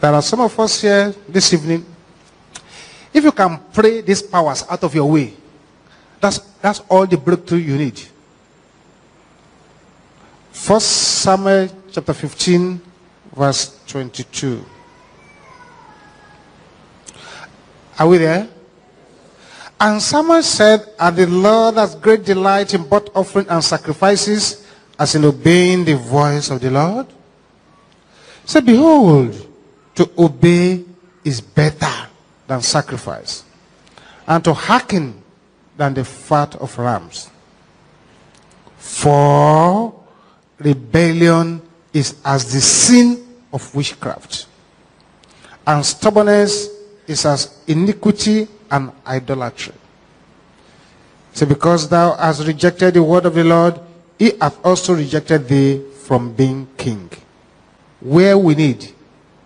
There are some of us here this evening. If you can pray these powers out of your way, that's, that's all the breakthrough you need. First Samuel chapter 15, verse 22. Are we there? And Samuel said, And the Lord has great delight in both offering and sacrifices, as in obeying the voice of the Lord. Say, behold, to obey is better than sacrifice, and to hearken than the fat of rams. For rebellion is as the sin of witchcraft, and stubbornness is as iniquity and idolatry. So because thou hast rejected the word of the Lord, he hath also rejected thee from being king. Where we need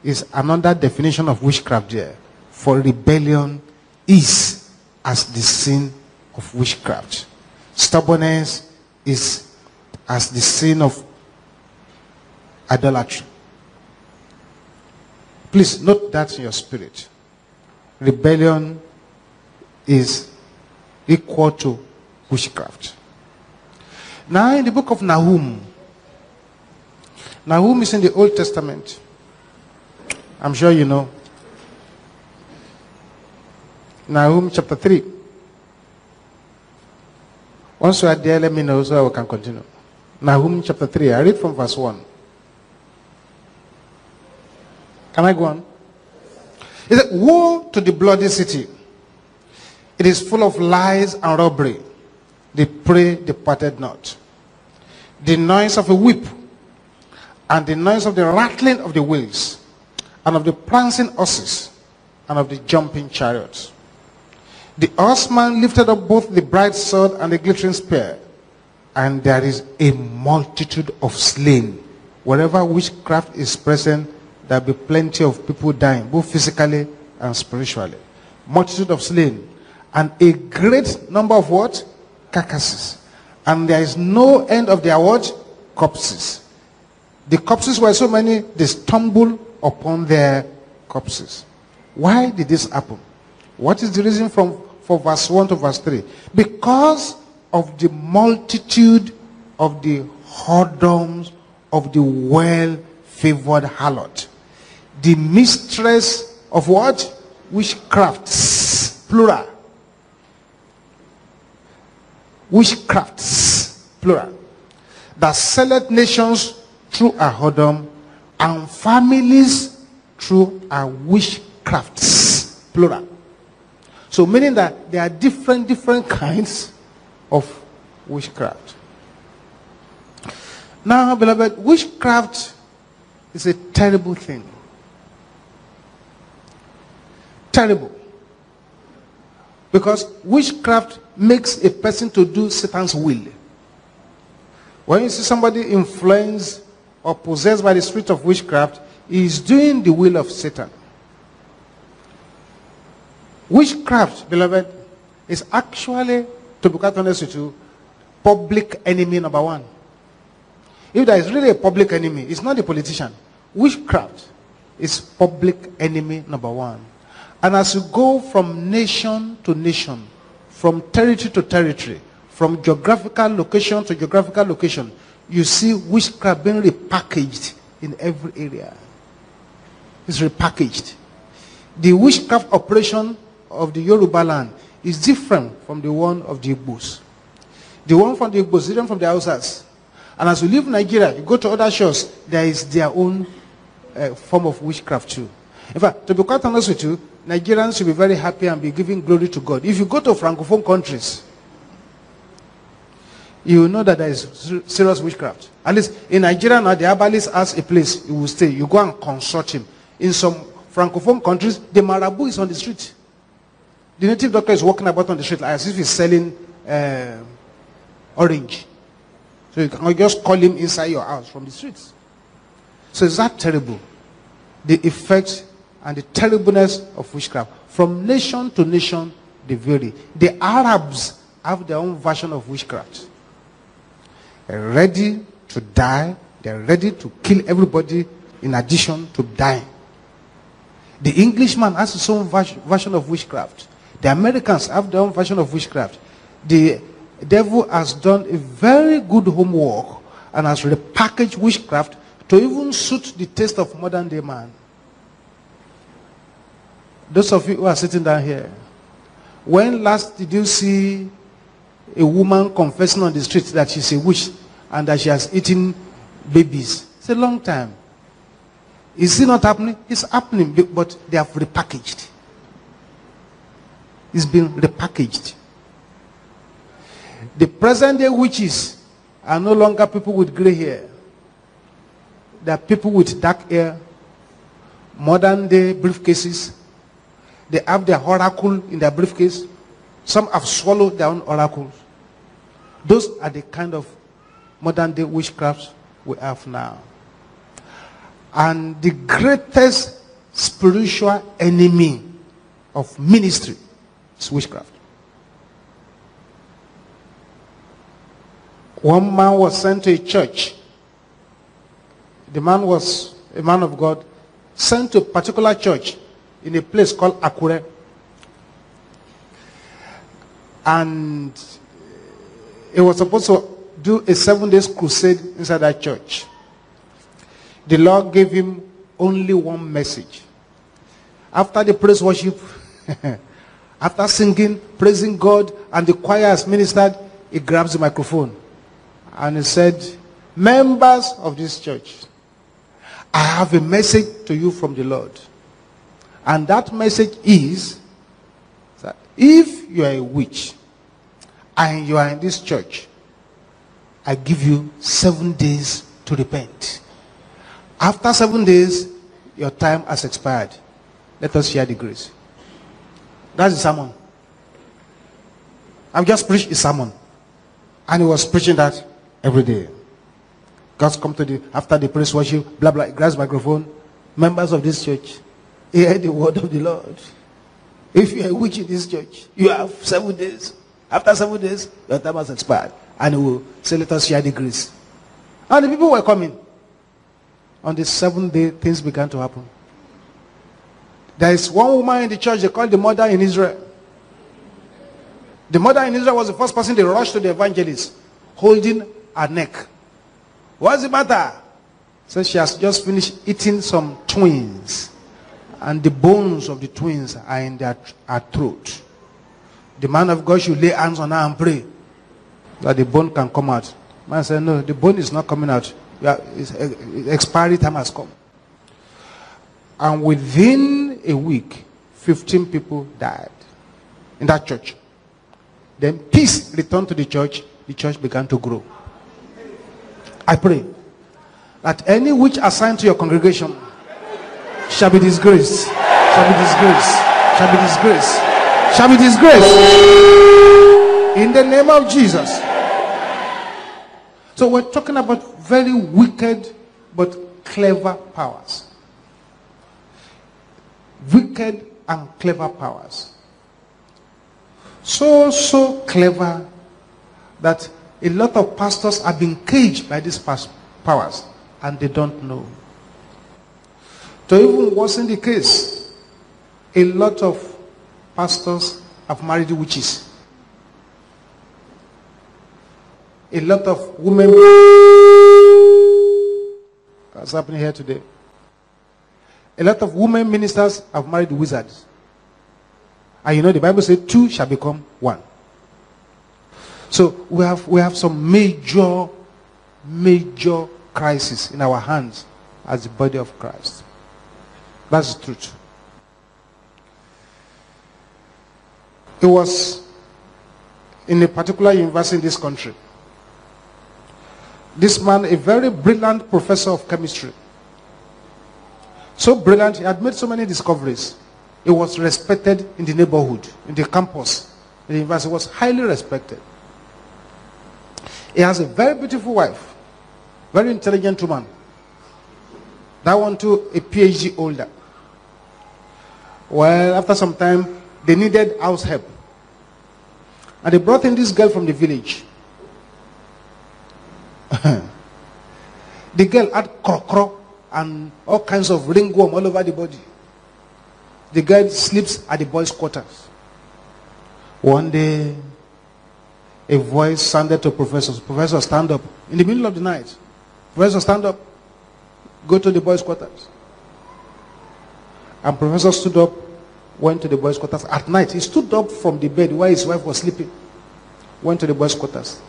is another definition of witchcraft there. For rebellion is as the sin of witchcraft. Stubbornness is as the sin of idolatry. Please note that in your spirit. Rebellion is equal to witchcraft. Now, in the book of Nahum, Nahum is in the Old Testament. I'm sure you know. Nahum chapter 3. Once you are there, let me know so I can continue. Nahum chapter 3. I read from verse 1. Can I go on? He said, Woe to the bloody city! It is full of lies and robbery. The prey departed not. The noise of a whip and the noise of the rattling of the wheels and of the prancing horses and of the jumping chariots. The horseman lifted up both the bright sword and the glittering spear, and there is a multitude of slain. Wherever witchcraft is present, there will be plenty of people dying, both physically and spiritually. Multitude of slain. And a great number of what? Carcasses. And there is no end of their what? Corpses. The corpses were so many, they stumbled upon their corpses. Why did this happen? What is the reason from for verse 1 to verse 3? Because of the multitude of the whoredoms of the well-favored harlot. The mistress of what? Witchcrafts, plural. Witchcrafts, plural. That selleth nations through a whoredom and families through a witchcrafts, plural. So meaning that there are different, different kinds of witchcraft. Now, beloved, witchcraft is a terrible thing. Terrible. Because witchcraft makes a person to do Satan's will. When you see somebody influenced or possessed by the spirit of witchcraft, is doing the will of Satan. Witchcraft, beloved, is actually, to be quite honest with you, public enemy number one. If there is really a public enemy, it's not the politician. Witchcraft is public enemy number one. And as you go from nation to nation, from territory to territory, from geographical location to geographical location, you see witchcraft being repackaged in every area. It's repackaged. The witchcraft operation of the Yoruba land is different from the one of the Igbos. The one from the Igbos is different from the Hausas. And as you leave Nigeria, you go to other shores, there is their own uh, form of witchcraft too. In fact, to be quite honest with you, Nigerians should be very happy and be giving glory to God. If you go to Francophone countries, you know that there is serious witchcraft. At least in Nigeria now, the herbalist has a place you will stay. You go and consult him. In some Francophone countries, the marabout is on the street. The native doctor is walking about on the street as if he's selling uh, orange. So you can just call him inside your house from the streets. So is that terrible? The effect and the terribleness of witchcraft. From nation to nation, they vary. The Arabs have their own version of witchcraft. They're ready to die. They're ready to kill everybody in addition to dying. The Englishman has his own version of witchcraft. The Americans have their own version of witchcraft. The devil has done a very good homework and has repackaged witchcraft to even suit the taste of modern day man. Those of you who are sitting down here, when last did you see a woman confessing on the street that she's a witch and that she has eaten babies? It's a long time. Is it not happening? It's happening, but they have repackaged. It's been repackaged. The present day witches are no longer people with gray hair. They are people with dark hair, modern day briefcases. They have their oracle in their briefcase. Some have swallowed their own oracles. Those are the kind of modern day witchcrafts we have now. And the greatest spiritual enemy of ministry is witchcraft. One man was sent to a church. The man was a man of God, sent to a particular church in a place called Akure. And he was supposed to do a seven days crusade inside that church. The Lord gave him only one message. After the praise worship, after singing, praising God, and the choir has ministered, he grabs the microphone and he said, Members of this church, I have a message to you from the Lord. And that message is if you are a witch and you are in this church, I give you seven days to repent. After seven days, your time has expired. Let us share the grace. That's the sermon. I've just preached a sermon. And he was preaching that every day. God's come to the, after the praise worship, blah, blah, grabs microphone. Members of this church, hear the word of the Lord. If you are a witch in this church, you have seven days. After seven days, your time has expired. And he will say, let us share the grace. And the people were coming. On the seventh day, things began to happen. There is one woman in the church, they call the mother in Israel. The mother in Israel was the first person they rushed to the evangelist, holding her neck. What's the matter? So she has just finished eating some twins. And the bones of the twins are in their, throat. The man of God should lay hands on her and pray that the bone can come out. Man said, No, the bone is not coming out. Yeah, eh, expiry time has come. And within a week, 15 people died in that church. Then peace returned to the church. The church began to grow. I pray that any witch assigned to your congregation shall be disgraced, shall be disgraced, shall be disgraced, shall be disgraced. In the name of Jesus. So we're talking about very wicked but clever powers. Wicked and clever powers. So, so clever that a lot of pastors have been caged by these powers and they don't know. To even worsen the case, a lot of pastors have married witches. A lot of women. What's happening here today? A lot of women ministers have married wizards. And you know, the Bible says two shall become one. So we have, we have some major, major crisis in our hands as the body of Christ. That's the truth. It was in a particular university in this country. This man, a very brilliant professor of chemistry. So brilliant, he had made so many discoveries. He was respected in the neighborhood, in the campus. The university was highly respected. He has a very beautiful wife, very intelligent woman. That one too, a PhD holder. Well, after some time, they needed house help. And they brought in this girl from the village. the girl had crocro and all kinds of ringworm all over the body. The girl sleeps at the boys' quarters. One day, a voice sounded to professors. Professor, stand up. In the middle of the night. Professor, stand up. Go to the boys' quarters. And professor stood up, went to the boys' quarters. At night, he stood up from the bed where his wife was sleeping. Went to the boys' quarters.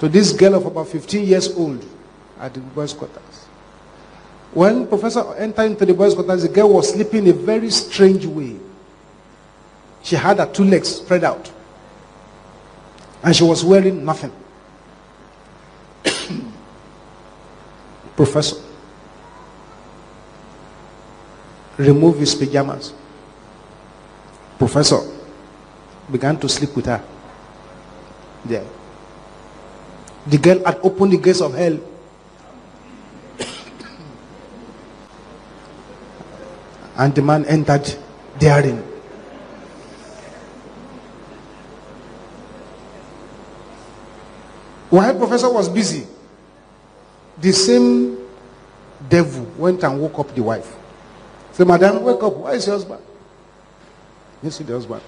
To this girl of about 15 years old at the boys' quarters. When professor entered into the boys' quarters, the girl was sleeping in a very strange way. She had her two legs spread out. And she was wearing nothing. professor remove his pajamas. Professor began to sleep with her. There. The girl had opened the gates of hell. and the man entered therein. While professor was busy, the same devil went and woke up the wife. Say, Madam, wake up. Why is your husband? You see the husband.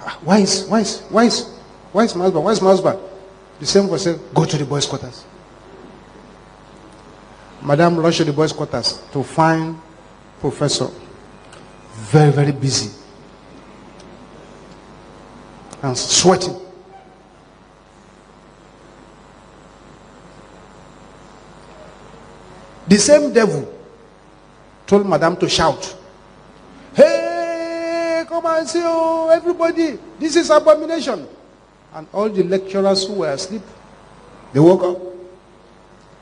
Ah, why is, why is, why is, why is my husband? Why is my husband? The same voice said, go to the boys' quarters. Madam rushed to the boys' quarters to find professor very, very busy and sweating. The same devil told madam to shout, Hey, come and see, oh, everybody, this is abomination. And all the lecturers who were asleep, they woke up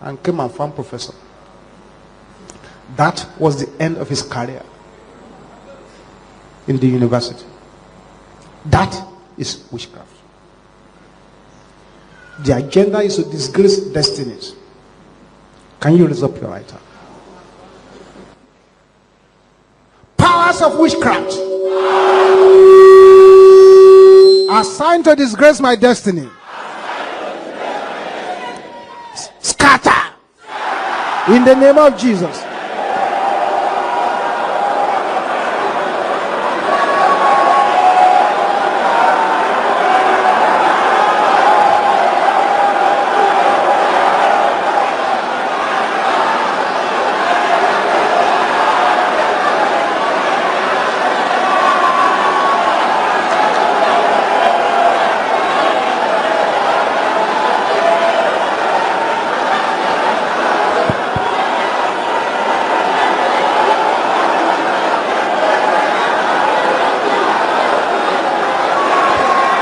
and came and found professor. That was the end of his career in the university. That is witchcraft. The agenda is to disgrace destinies. Can you raise up your right hand? Powers of witchcraft assigned to disgrace my destiny. Scatter in the name of Jesus.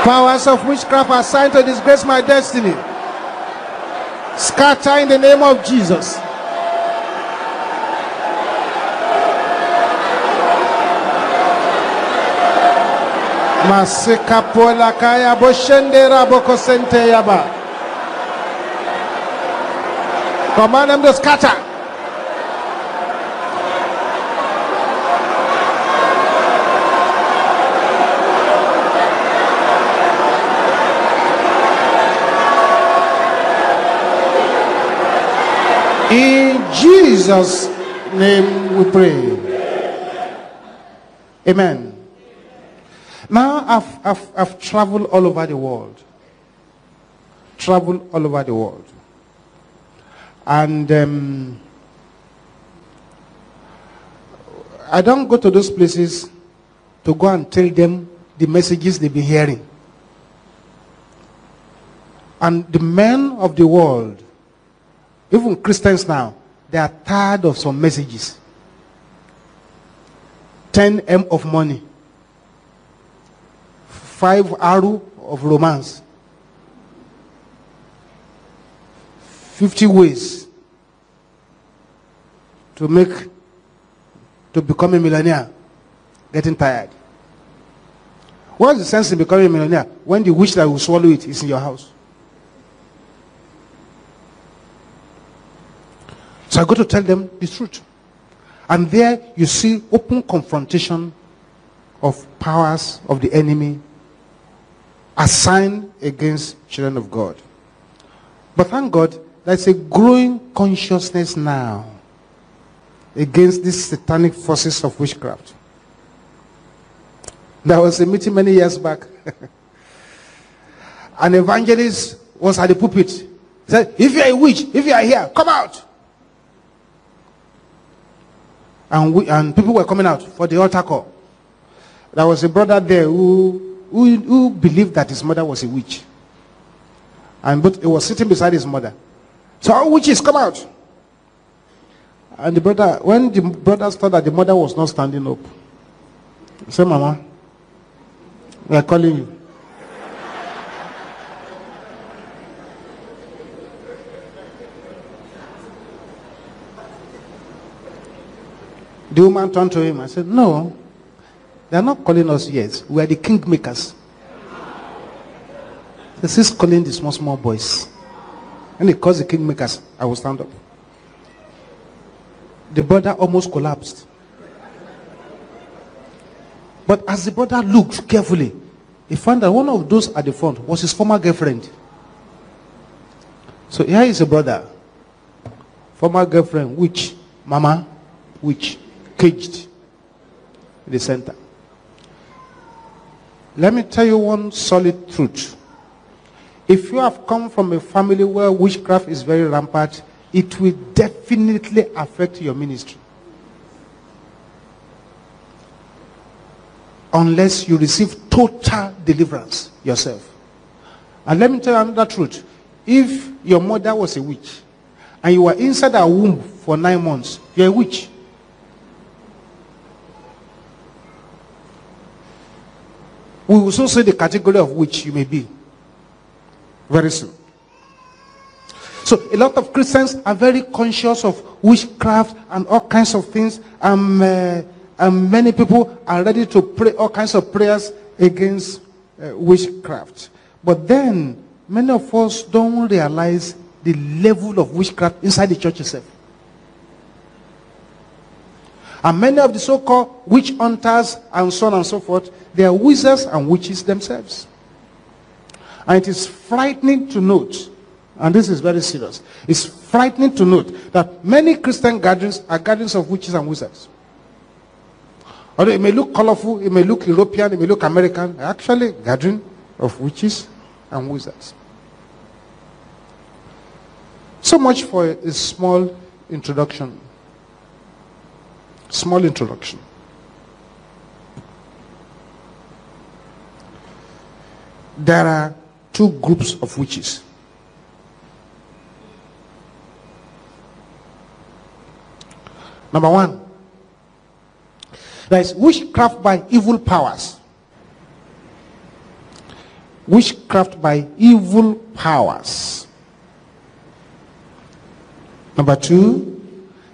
Powers of witchcraft assigned to disgrace my destiny. Scatter in the name of Jesus. Command them to scatter. In Jesus' name we pray. Amen. Now I've, I've, I've traveled all over the world. Traveled all over the world. And um, I don't go to those places to go and tell them the messages they've been hearing. And the men of the world even Christians now, they are tired of some messages. 10 M of money. 5 arrow of romance. 50 ways to make, to become a millionaire. Getting tired. What's the sense in becoming a millionaire when the wish that will swallow it is in your house? So I go to tell them the truth. And there you see open confrontation of powers of the enemy assigned against children of God. But thank God, there's a growing consciousness now against these satanic forces of witchcraft. There was a meeting many years back. An evangelist was at the pulpit. He said, If you are a witch, if you are here, come out. And, we, and people were coming out for the altar call. There was a brother there who, who, who believed that his mother was a witch. And but he was sitting beside his mother. So all witches come out. And the brother, when the brother saw that the mother was not standing up, said, Mama, we are calling you. The woman turned to him and said, No, they are not calling us yet. We are the kingmakers. This is calling the small, small boys. And he calls the kingmakers. I will stand up. The brother almost collapsed. But as the brother looked carefully, he found that one of those at the front was his former girlfriend. So here is a brother, former girlfriend, which, mama, which, caged in the center. Let me tell you one solid truth. If you have come from a family where witchcraft is very rampant, it will definitely affect your ministry. Unless you receive total deliverance yourself. And let me tell you another truth. If your mother was a witch and you were inside her womb for nine months, you're a witch. We will soon see the category of which you may be. Very soon. So a lot of Christians are very conscious of witchcraft and all kinds of things. Um, uh, and many people are ready to pray all kinds of prayers against uh, witchcraft. But then, many of us don't realize the level of witchcraft inside the church itself. And many of the so-called witch hunters and so on and so forth, they are wizards and witches themselves. And it is frightening to note, and this is very serious, it's frightening to note that many Christian gatherings are gatherings of witches and wizards. Although it may look colorful, it may look European, it may look American, actually gathering of witches and wizards. So much for a small introduction. Small introduction. There are two groups of witches. Number one, there is witchcraft by evil powers. Witchcraft by evil powers. Number two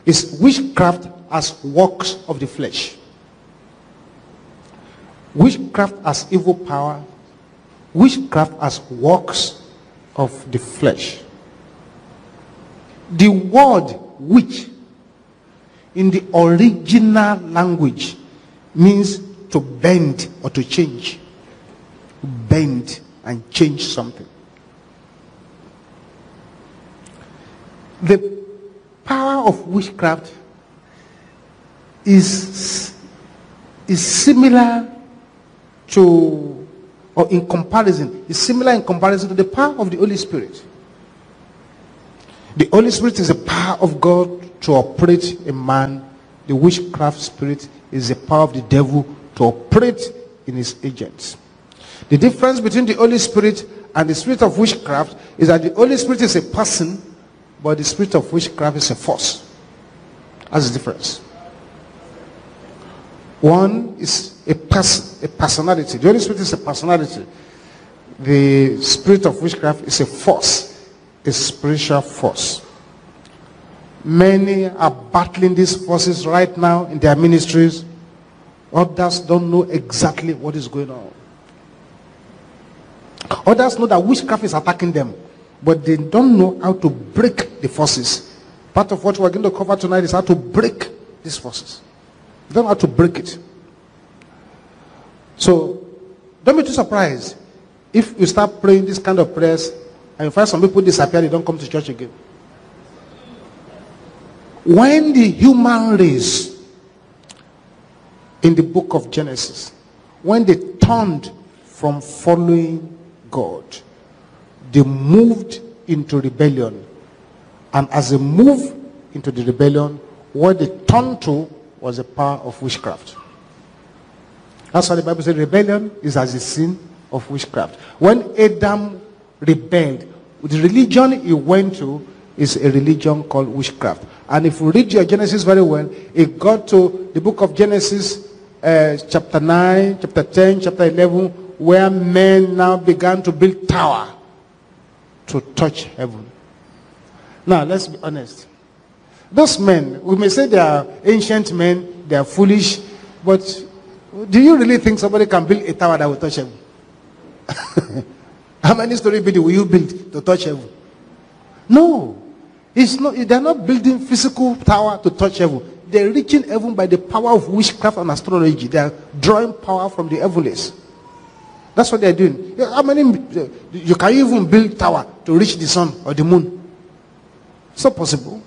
is witchcraft as works of the flesh. Witchcraft as evil power, witchcraft as works of the flesh. The word witch in the original language means to bend or to change. Bend and change something. The power of witchcraft is, is similar to, or in comparison, is similar in comparison to the power of the Holy Spirit. The Holy Spirit is the power of God to operate a man. The witchcraft spirit is the power of the devil to operate in his agents. The difference between the Holy Spirit and the spirit of witchcraft is that the Holy Spirit is a person, but the spirit of witchcraft is a force. That's the difference. One is a person, a personality. The Holy Spirit is a personality. The spirit of witchcraft is a force, a spiritual force. Many are battling these forces right now in their ministries. Others don't know exactly what is going on. Others know that witchcraft is attacking them, but they don't know how to break the forces. Part of what we're going to cover tonight is how to break these forces. You don't how to break it. So, don't be too surprised if you start praying this kind of prayers and you find some people disappear, they don't come to church again. When the human race in the book of Genesis when they turned from following God, they moved into rebellion. And as they moved into the rebellion, what they turned to was the power of witchcraft. That's why the Bible says rebellion is as a sin of witchcraft. When Adam rebelled, the religion he went to is a religion called witchcraft. And if you read your Genesis very well, it got to the book of Genesis, uh, chapter 9, chapter 10, chapter 11, where men now began to build tower to touch heaven. Now, let's be honest. Those men, we may say they are ancient men, they are foolish, but do you really think somebody can build a tower that will touch heaven? How many story building will you build to touch heaven? No. It's not, they're not building physical tower to touch heaven. They're reaching heaven by the power of witchcraft and astrology. They're drawing power from the heavens. That's what they're doing. How many, you can even build tower to reach the sun or the moon. It's not possible.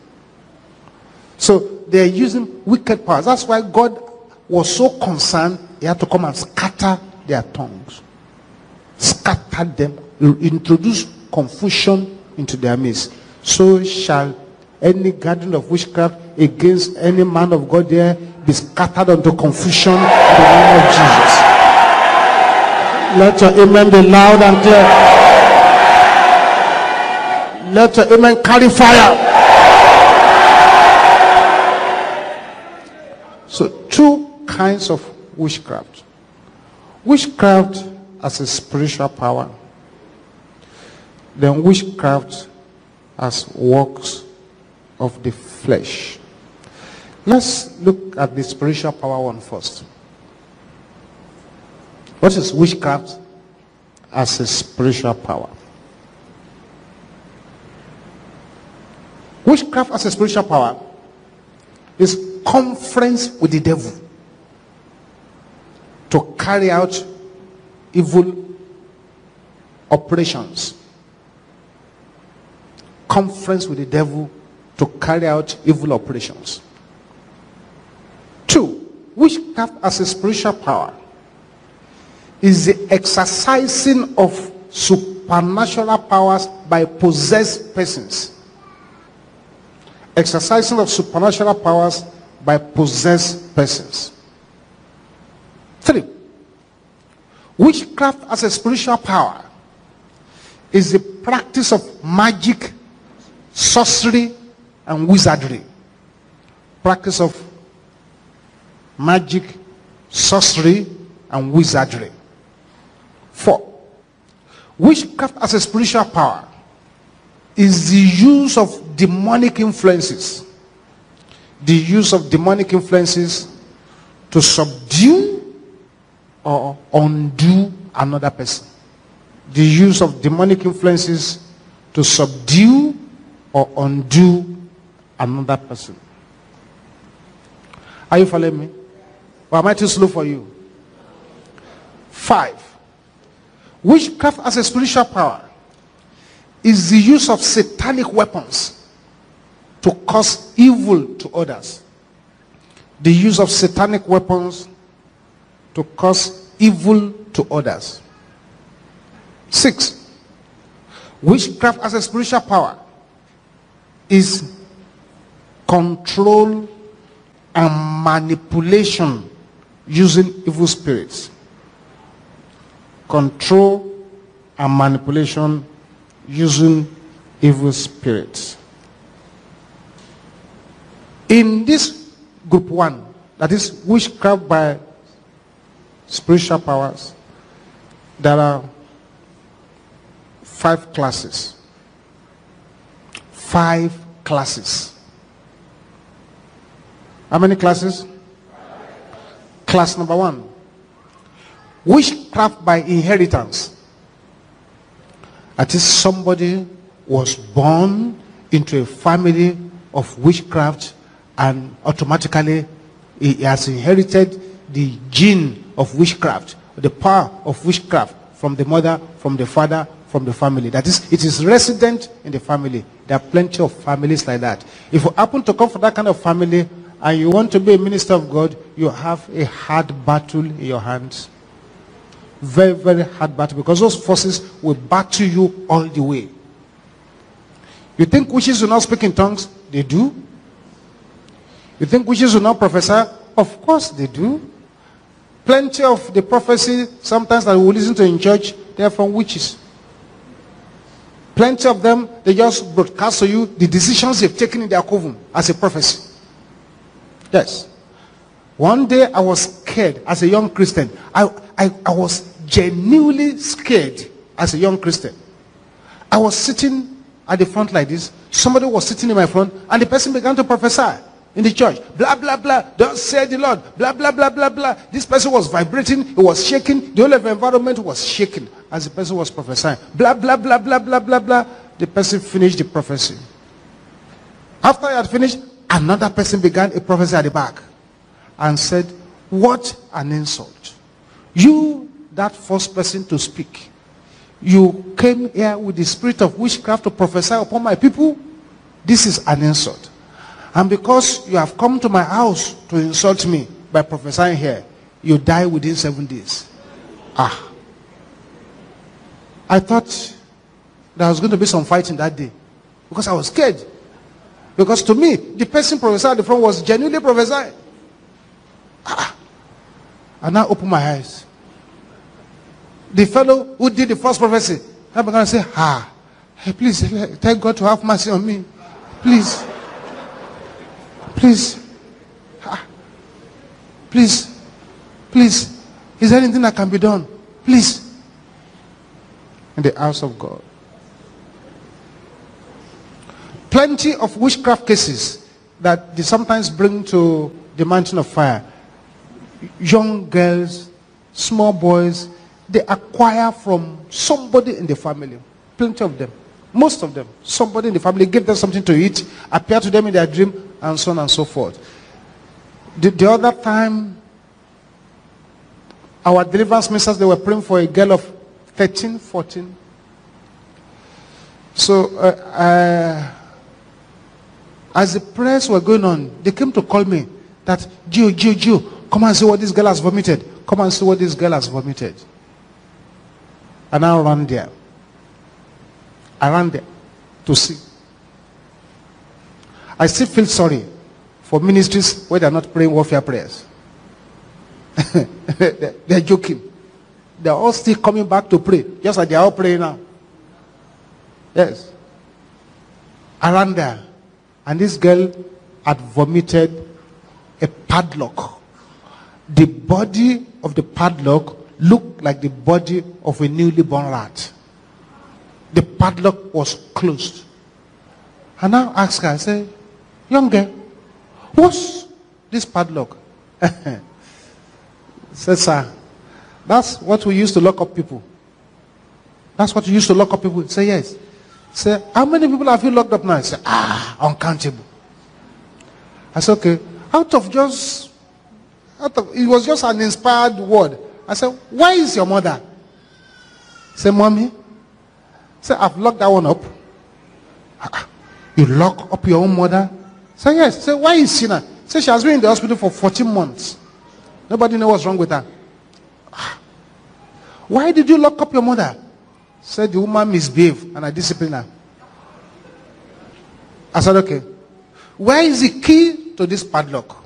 So they're using wicked powers. That's why God was so concerned, he had to come and scatter their tongues. Scatter them, introduce confusion into their midst. So shall any garden of witchcraft against any man of God there be scattered unto confusion in the name of Jesus. Let your amen be loud and clear. Let your amen carry fire. So, two kinds of witchcraft witchcraft as a spiritual power, then witchcraft as works of the flesh. Let's look at the spiritual power one first. What is witchcraft as a spiritual power? Witchcraft as a spiritual power is conference with the devil to carry out evil operations. Conference with the devil to carry out evil operations. Two, witchcraft as a spiritual power is the exercising of supernatural powers by possessed persons. Exercising of supernatural powers by possessed persons. Three, witchcraft as a spiritual power is the practice of magic, sorcery, and wizardry. Practice of magic, sorcery, and wizardry. Four, witchcraft as a spiritual power is the use of demonic influences. The use of demonic influences to subdue or undo another person. The use of demonic influences to subdue or undo another person. Are you following me? Or am I too slow for you? Five. Witchcraft as a spiritual power is the use of satanic weapons cause evil to others. The use of satanic weapons to cause evil to others. Six. Witchcraft as a spiritual power is control and manipulation using evil spirits. Control and manipulation using evil spirits. In this group one, that is witchcraft by spiritual powers, there are five classes. Five classes. How many classes? Class number one. Witchcraft by inheritance. That is, somebody was born into a family of witchcraft and automatically he has inherited the gene of witchcraft, the power of witchcraft from the mother, from the father, from the family. That is, it is resident in the family. There are plenty of families like that. If you happen to come from that kind of family and you want to be a minister of God, you have a hard battle in your hands. Very, very hard battle because those forces will battle you all the way. You think witches do not speak in tongues? They do. You think witches will not prophesy? Of course they do. Plenty of the prophecy sometimes that we listen to in church, they are from witches. Plenty of them, they just broadcast to you the decisions they've taken in their coven as a prophecy. Yes. One day I was scared as a young Christian. I, I, I was genuinely scared as a young Christian. I was sitting at the front like this. Somebody was sitting in my front and the person began to prophesy in the church. Blah, blah, blah. Don't say the Lord. Blah, blah, blah, blah, blah. This person was vibrating. It was shaking. The whole environment was shaking as the person was prophesying. Blah, blah, blah, blah, blah, blah, blah. The person finished the prophecy. After I had finished, another person began a prophecy at the back and said, what an insult. You, that first person to speak, you came here with the spirit of witchcraft to prophesy upon my people. This is an insult. And because you have come to my house to insult me by prophesying here, you die within seven days. Ah. I thought there was going to be some fighting that day because I was scared. Because to me, the person prophesied the front was genuinely prophesying. Ah. I now open my eyes. The fellow who did the first prophecy, I began to say, Ah, please, thank God to have mercy on me. Please. Please. Please. Please. Is there anything that can be done? Please. In the house of God. Plenty of witchcraft cases that they sometimes bring to the mountain of fire. Young girls, small boys, they acquire from somebody in the family. Plenty of them. Most of them. Somebody in the family give them something to eat, appear to them in their dream, and so on and so forth. The, the other time, our deliverance ministers, they were praying for a girl of 13, 14. So, uh, uh, as the prayers were going on, they came to call me that, Gio, Gio, Gio, come and see what this girl has vomited. Come and see what this girl has vomited. And I ran there. I ran there to see. I still feel sorry for ministries where they're not praying warfare prayers. they're joking. They're all still coming back to pray, just like they're all praying now. Yes. Around there, and this girl had vomited a padlock. The body of the padlock looked like the body of a newly born rat. The padlock was closed. And now ask her, I say, young girl, what's this padlock? Said, sir, that's what we used to lock up people. That's what we used to lock up people. Say, yes. Say, how many people have you locked up now? Say, ah, uncountable. I said, okay. Out of just, out of, it was just an inspired word. I said, where is your mother? Say, mommy. Say, I've locked that one up. You lock up your own mother? Say, yes. Say, why is she not? Say, she has been in the hospital for 14 months. Nobody knows what's wrong with her. Why did you lock up your mother? Said the woman misbehaved and I disciplined her. I said, okay. Where is the key to this padlock?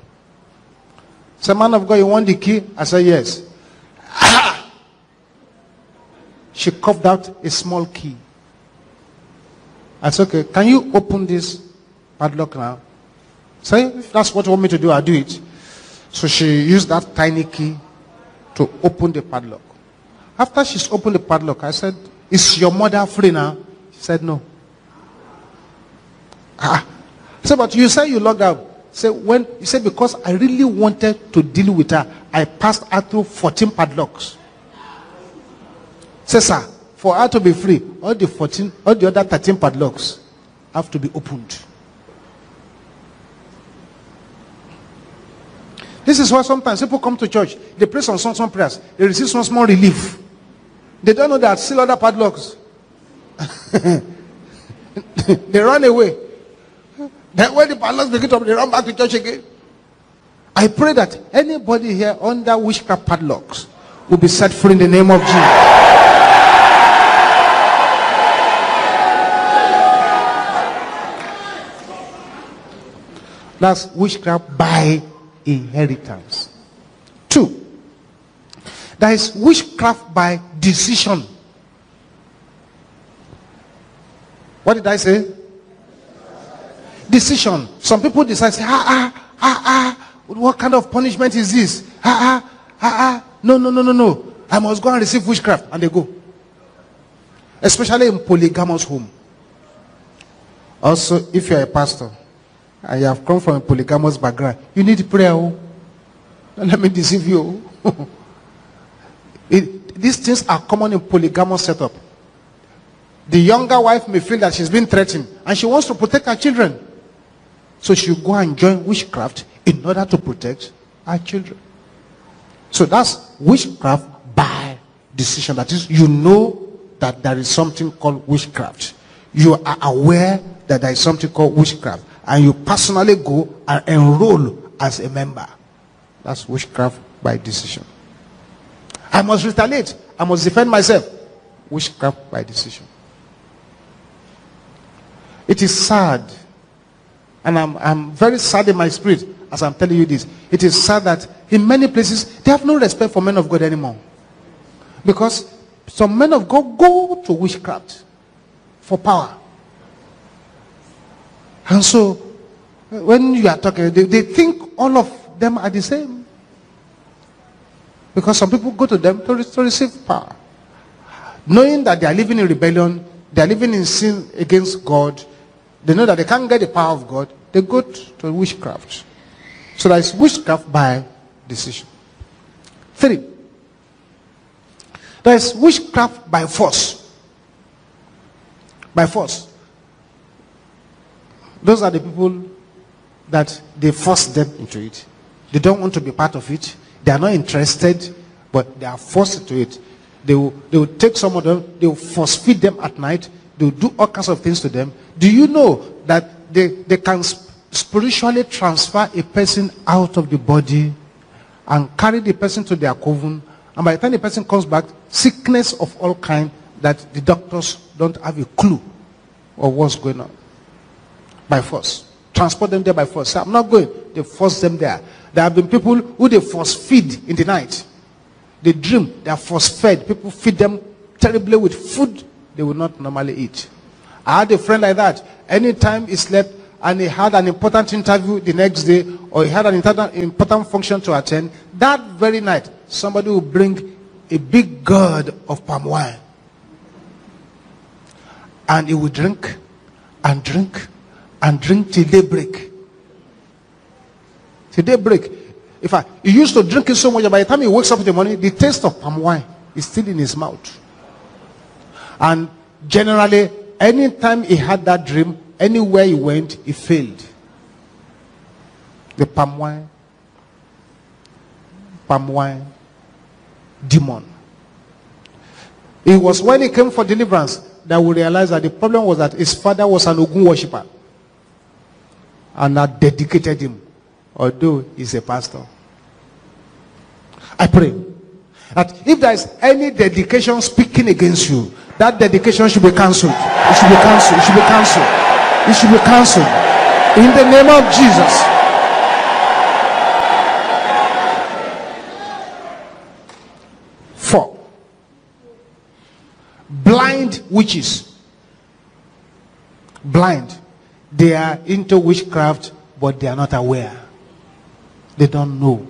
Say, man of God, you want the key? I said, yes. She coughed out a small key. I said, okay, can you open this padlock now? Say, that's what you want me to do, I'll do it. So she used that tiny key to open the padlock. After she's opened the padlock, I said, is your mother free now? She said, no. Ah. I said, but you said you locked out. Say when you said because I really wanted to deal with her, I passed her through 14 padlocks. Say, sir, for her to be free, all the 14, all the other 13 padlocks have to be opened. This is why sometimes people come to church, they pray some some, some prayers, they receive some small relief. They don't know that still other padlocks. they run away. Then when the padlocks begin to they run back to church again. I pray that anybody here under witchcraft padlocks will be set free in the name of Jesus. That's witchcraft by inheritance. Two, there is witchcraft by decision. What did I say? Decision. Some people decide, say, ah, ah, ah, ah, what kind of punishment is this? Ah, ah, ah, ah, no, no, no, no, no. I must go and receive witchcraft. And they go. Especially in polygamous home. Also, if you're a pastor and have come from a polygamous background, you need prayer. Oh. Don't let me deceive you. Oh. it, these things are common in polygamous setup. The younger wife may feel that she's been threatened and she wants to protect her children. So she'll go and join witchcraft in order to protect her children. So that's witchcraft by decision. That is, you know that there is something called witchcraft. You are aware that there is something called witchcraft. And you personally go and enroll as a member. That's witchcraft by decision. I must retaliate. I must defend myself. Witchcraft by decision. It is sad. And I'm, I'm very sad in my spirit as I'm telling you this. It is sad that in many places they have no respect for men of God anymore. Because some men of God go to witchcraft for power. And so uh, when you are talking, they, they think all of them are the same. Because some people go to them to, to receive power. Knowing that they are living in rebellion, they are living in sin against God, they know that they can't get the power of God, they go to witchcraft. So that is witchcraft by decision. Three. There is witchcraft by force. By force. Those are the people that they force them into it. They don't want to be part of it. They are not interested, but they are forced into it. They will, they will take some of them, they will force feed them at night. They will do all kinds of things to them. Do you know that they, they can spiritually transfer a person out of the body and carry the person to their coven? And by the time the person comes back, sickness of all kind that the doctors don't have a clue of what's going on. By force. Transport them there by force. Say, I'm not going. They force them there. There have been people who they force feed in the night. They dream. They are force fed. People feed them terribly with food they would not normally eat. I had a friend like that. Anytime he slept and he had an important interview the next day or he had an important function to attend, that very night, somebody will bring a big gourd of palm wine. And he would drink and drink and drink till daybreak. Till daybreak. In fact, he used to drink it so much by the time he wakes up in the morning, the taste of palm wine is still in his mouth. And generally, anytime he had that dream, anywhere he went, he failed. The palm wine, palm wine demon. It was when he came for deliverance that we realized that the problem was that his father was an Ogun worshipper. And I dedicated him, although he's a pastor. I pray that if there is any dedication speaking against you, that dedication should be cancelled. It should be cancelled. It should be cancelled. It should be cancelled. In the name of Jesus. Four. Blind witches. Blind. They are into witchcraft, but they are not aware. They don't know.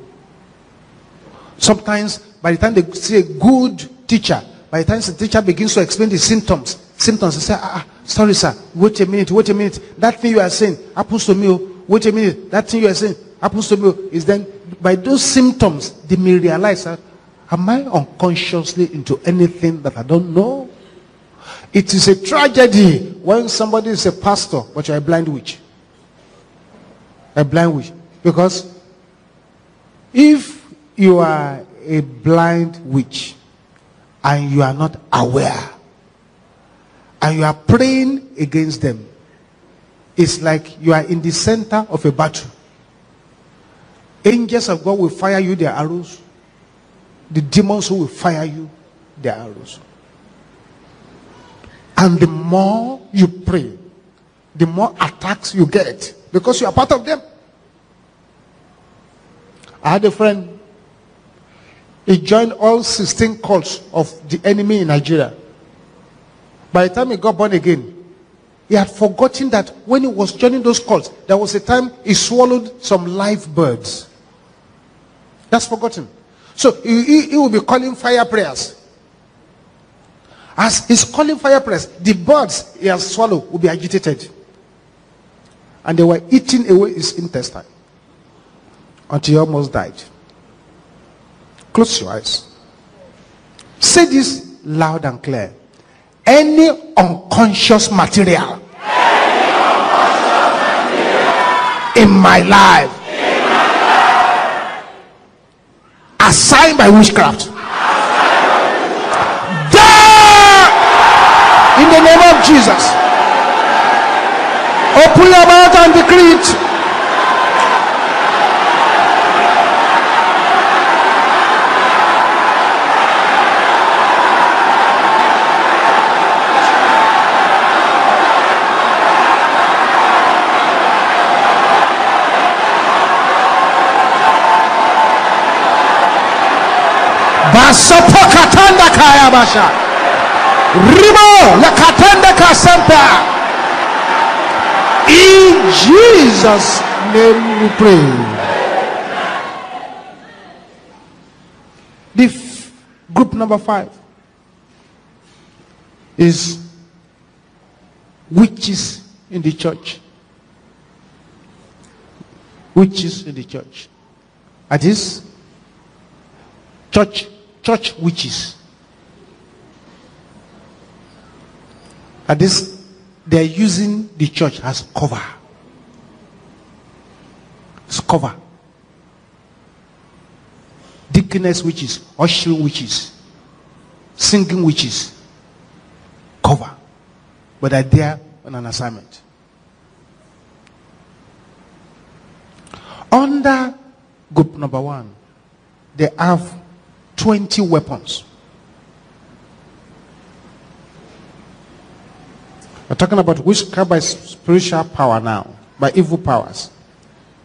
Sometimes, by the time they see a good teacher, by the time the teacher begins to explain the symptoms, symptoms, they say, ah, ah, sorry, sir, wait a minute, wait a minute. That thing you are saying happens to me. Oh. Wait a minute, that thing you are saying happens to me. Oh. Is then, by those symptoms, they may realize that, am I unconsciously into anything that I don't know? It is a tragedy when somebody is a pastor, but you're a blind witch. A blind witch. Because if you are a blind witch, and you are not aware and you are praying against them, it's like you are in the center of a battle. Angels of God will fire you their arrows. the demons will fire you their arrows. And the more you pray, the more attacks you get because you are part of them. I had a friend, he joined all 16 cults of the enemy in Nigeria. By the time he got born again, he had forgotten that when he was joining those cults, there was a time he swallowed some live birds. That's forgotten. So he, he, he will be calling fire prayers. As he's calling fire prayers, the birds he has swallowed will be agitated. And they were eating away his intestine until he almost died. Close your eyes. Say this loud and clear. Any unconscious material, Any unconscious material in, my life, in my life assigned by witchcraft, in the name of Jesus. Open your mouth and decree it. Basopo katanda kaya basha. Ribo la katanda kasampa. In Jesus' name we pray. The f- group number five is witches in the church. Witches in the church. That is church church witches. And this, they're using the church as cover. It's cover. Deaconess witches, ushering witches, singing witches, cover. But they're there on an assignment. Under group number one, they have 20 weapons. We're talking about witchcraft by spiritual power now, by evil powers.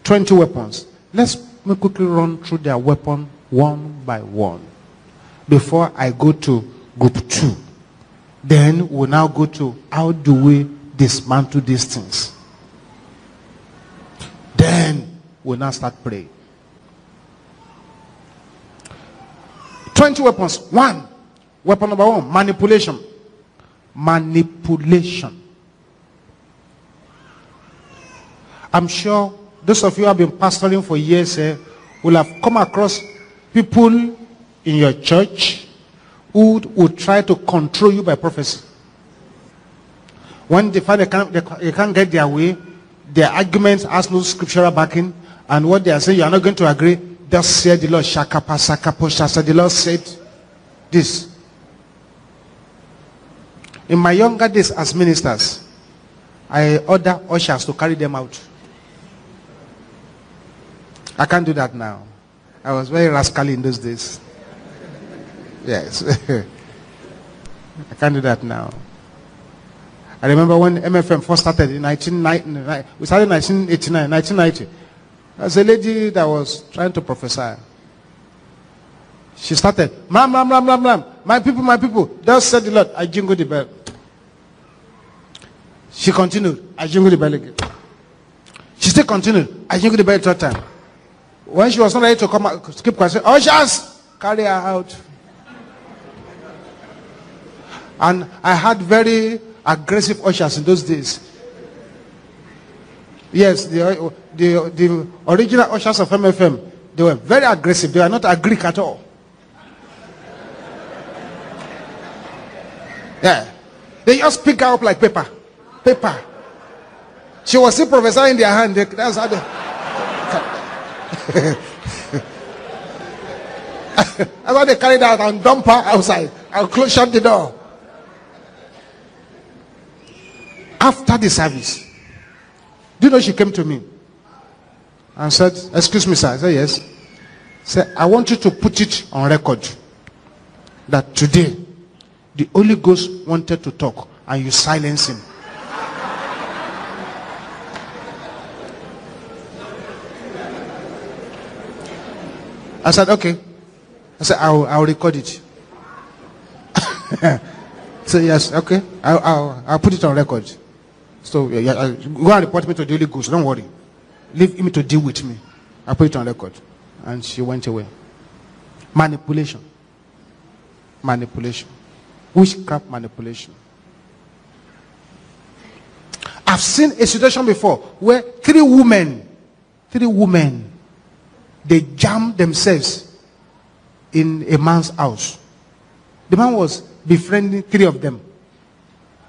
20 weapons. Let's quickly run through their weapon one by one before I go to group two. Then we'll now go to how do we dismantle these things. Then we'll now start praying. 20 weapons. One. Weapon number one manipulation. Manipulation. I'm sure those of you who have been pastoring for years eh, will have come across people in your church who would try to control you by prophecy. When they find they can't, they, can't get their way, their arguments has no scriptural backing, and what they are saying, you are not going to agree, Thus said the Lord, Shaka, Shakapa Sakaposha. The Lord said this. In my younger days as ministers, I order ushers to carry them out. I can't do that now. I was very rascally in those days. Yes. I can't do that now. I remember when MFM first started in 1990, we started in 1989, 1990. As a lady that was trying to prophesy. She started, ma'am, ma'am, ma'am, ma'am. My people, my people. Thus said the Lord. I jingle the bell. She continued. I jingle the bell again. She still continued. I jingle the bell third time. When she was not ready to come out, keep quiet, said, carry her out. And I had very aggressive ushers in those days. Yes, the, the, the original ushers of MFM, they were very aggressive. They were not a Greek at all. Yeah. They just pick her up like paper. Paper. She was still prophesying in their hand. That's how they. That's how they carried out and dump her outside. I'll close shut the door. After the service, do you know she came to me and said, Excuse me, sir? I said, Yes. Say, I want you to put it on record that today the Holy Ghost wanted to talk and you silence him. I said, okay. I said, I'll, I'll record it. so yes, okay. I'll, I'll, I'll put it on record. So yeah, yeah, uh, go and report me to the Holy Ghost. Don't worry. Leave him to deal with me. I'll put it on record. And she went away. Manipulation. Manipulation. Witchcraft manipulation. I've seen a situation before where three women, three women, they jammed themselves in a man's house. The man was befriending three of them.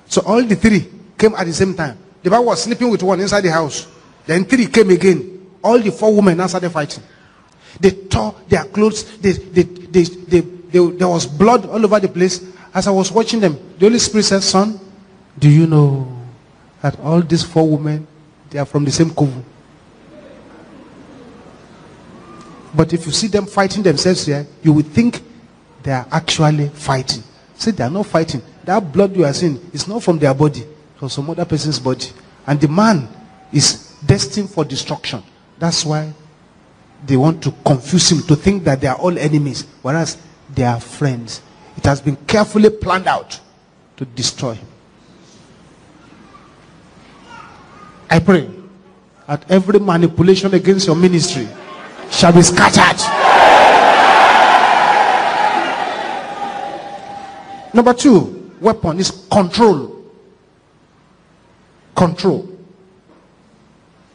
So all the three came at the same time. The man was sleeping with one inside the house. Then three came again. All the four women now started fighting. They tore their clothes. They, they, they, they, there was blood all over the place. As I was watching them, the Holy Spirit said, Son, do you know that all these four women, they are from the same coven? But if you see them fighting themselves here, you would think they are actually fighting. See, they are not fighting. That blood you are seeing is not from their body, from some other person's body. And the man is destined for destruction. That's why they want to confuse him to think that they are all enemies, whereas they are friends. It has been carefully planned out to destroy him. I pray that every manipulation against your ministry shall be scattered. Number two weapon is control. Control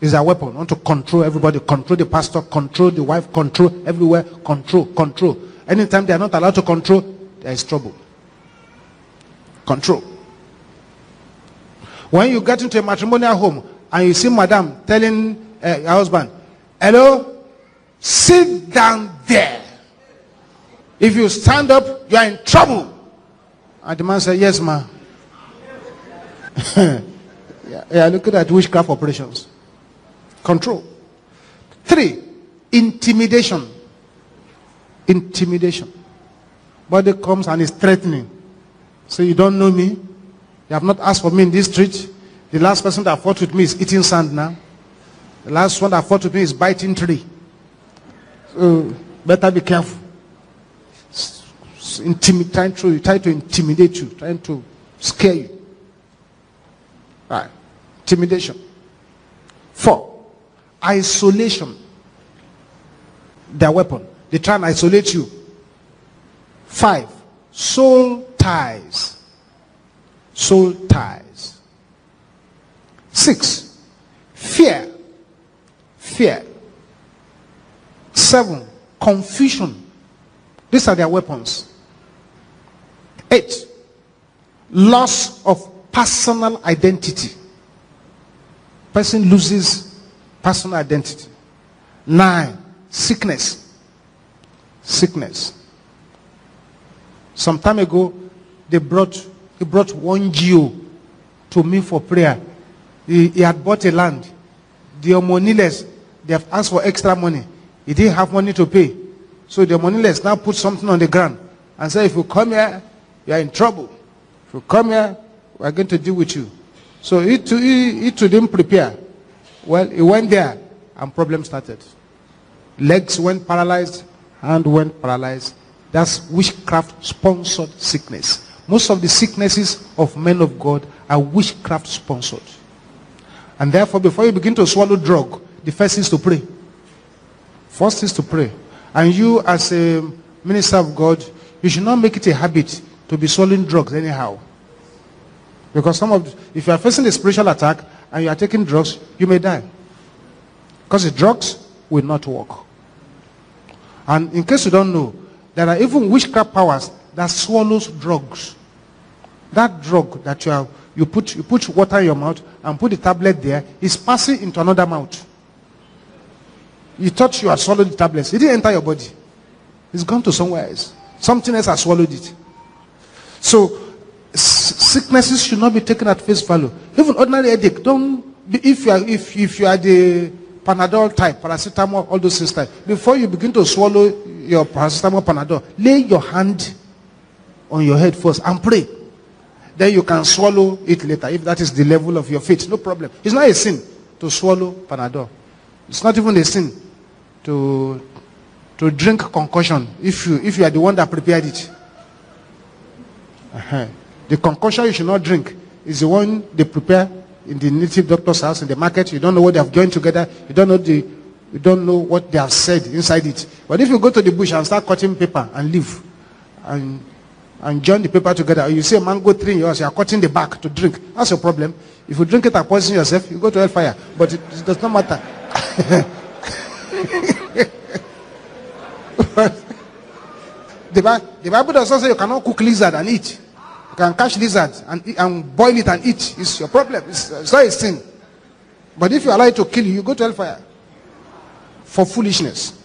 is a weapon. want to control everybody, control the pastor, control the wife, control everywhere, control, control. Anytime they are not allowed to control, there is trouble. Control. When you get into a matrimonial home and you see madam telling uh, her husband, hello, sit down there. If you stand up, you are in trouble. And the man said, yes, ma. yeah, yeah, looking at witchcraft operations. Control. Three, intimidation. Intimidation. Body comes and is threatening. So you don't know me. You have not asked for me in this street. The last person that fought with me is eating sand now. The last one that fought with me is biting tree. So better be careful. Intimidate, trying to, try to intimidate you, trying to scare you. Right. Intimidation. Four isolation. Their weapon. They try and isolate you. Five, soul ties. Soul ties. Six, fear. Fear. Seven, confusion. These are their weapons. Eight, loss of personal identity. Person loses personal identity. Nine, sickness. Sickness. Some time ago, they brought, he brought one Geo to me for prayer. He, he had bought a land. The Omoniles, they have asked for extra money. He didn't have money to pay. So the Omoniles now put something on the ground and said, if you come here, you are in trouble. If you come here, we are going to deal with you. So he, too, he, he too didn't prepare. Well, he went there and problem started. Legs went paralyzed, hand went paralyzed. That's witchcraft sponsored sickness. Most of the sicknesses of men of God are witchcraft sponsored. And therefore, before you begin to swallow drug, the first is to pray. First is to pray. And you, as a minister of God, you should not make it a habit to be swallowing drugs anyhow. Because some of, if you are facing a spiritual attack, and you are taking drugs, you may die. Because the drugs will not work. And in case you don't know, there are even witchcraft powers that swallows drugs. That drug that you are, you put you put water in your mouth and put the tablet there is passing into another mouth. You thought you had swallowed the tablets. It didn't enter your body. It's gone to somewhere else. Something else has swallowed it. So sicknesses should not be taken at face value. Even ordinary headache, don't if you are if if you are the Panadol type, paracetamol, all those things type. Before you begin to swallow your paracetamol, Panadol, lay your hand on your head first and pray. Then you can swallow it later if that is the level of your faith. No problem. It's not a sin to swallow Panadol. It's not even a sin to to drink concussion if you if you are the one that prepared it. Uh-huh. The concussion you should not drink is the one they prepare in the native doctor's house in the market. You don't know what they have joined together. You don't know the you don't know what they have said inside it. But if you go to the bush and start cutting paper and leave and and join the paper together, you see a mango tree in yours, you are cutting the bark to drink. That's your problem. If you drink it and poison yourself, you go to hellfire. But it, it does not matter. the, Bible, the Bible does not say you cannot cook lizard and eat. You can catch lizard and, and boil it and eat. It's your problem. It's, it's not a sin. But if you allow it to kill you, you go to hellfire for foolishness.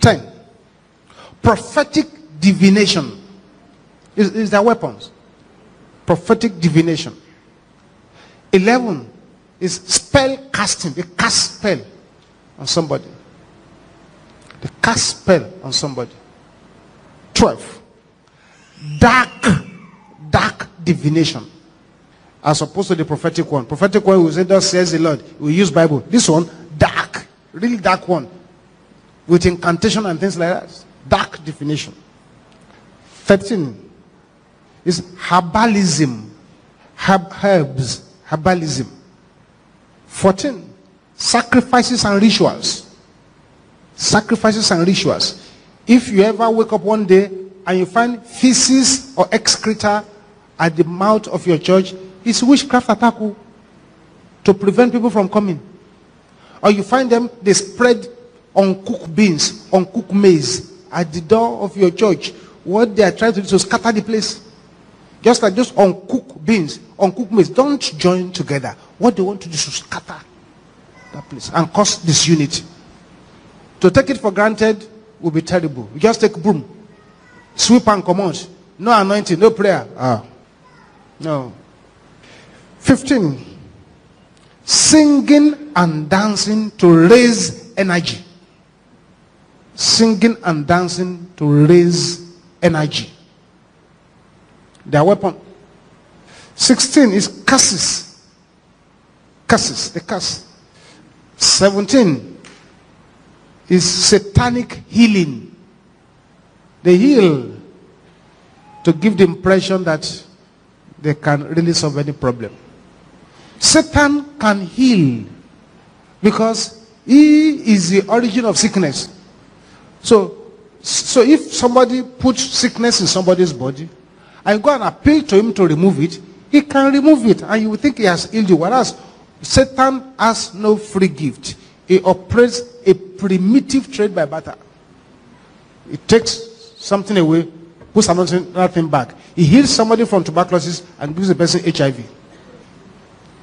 10. Prophetic divination is, is their weapons. Prophetic divination. 11 is spell casting. They cast spell on somebody. They cast spell on somebody. 12. Dark, dark divination. As opposed to the prophetic one. Prophetic one will say, Thus says the Lord. We use Bible. This one, dark. Really dark one. With incantation and things like that. Dark divination. 13 is herbalism. Herb, herbs. Herbalism. 14. Sacrifices and rituals. Sacrifices and rituals. If you ever wake up one day and you find feces or excreta at the mouth of your church, it's witchcraft attack oh, to prevent people from coming. Or you find them, they spread uncooked beans, uncooked maize at the door of your church. What they are trying to do is to scatter the place. Just like those uncooked beans, uncooked maize, don't join together. What they want to do is to scatter that place and cause disunity. To take it for granted will be terrible. You just take broom, sweep and out. No anointing, no prayer. Ah. No. 15. Singing and dancing to raise energy. Singing and dancing to raise energy. Their weapon. 16 is curses. Curses, the curse. 17 is satanic healing. They heal to give the impression that they can really solve any problem. Satan can heal because he is the origin of sickness. So, so if somebody puts sickness in somebody's body and go and appeal to him to remove it, he can remove it and you think he has healed you. Whereas Satan has no free gift. He operates a primitive trade by barter. He takes something away, puts another thing back. He heals somebody from tuberculosis and gives the person HIV.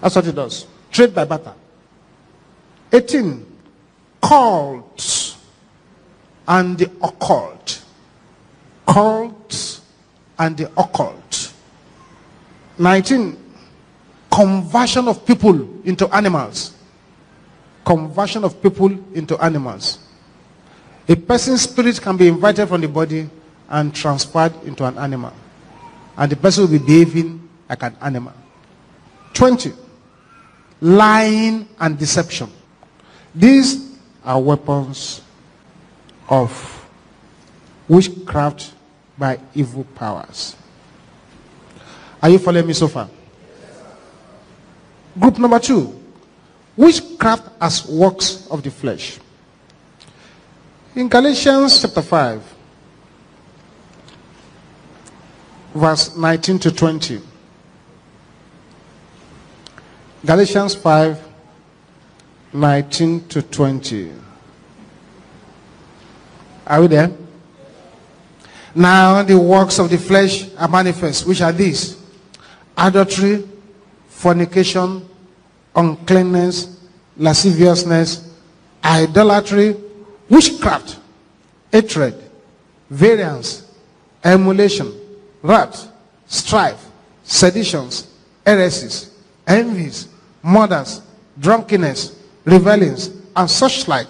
That's what he does. Trade by barter. 18. Cults and the occult. Cults and the occult. 19 conversion of people into animals. Conversion of people into animals. A person's spirit can be invited from the body and transferred into an animal. And the person will be behaving like an animal. 20. Lying and deception. These are weapons of witchcraft by evil powers. Are you following me so far? Group number two, witchcraft as works of the flesh. In Galatians chapter 5, verse 19 to 20. Galatians 5, 19 to 20. Are we there? Now the works of the flesh are manifest, which are these adultery, fornication, uncleanness, lasciviousness, idolatry, witchcraft, hatred, variance, emulation, wrath, strife, seditions, heresies, envies, murders, drunkenness, revelings, and such like,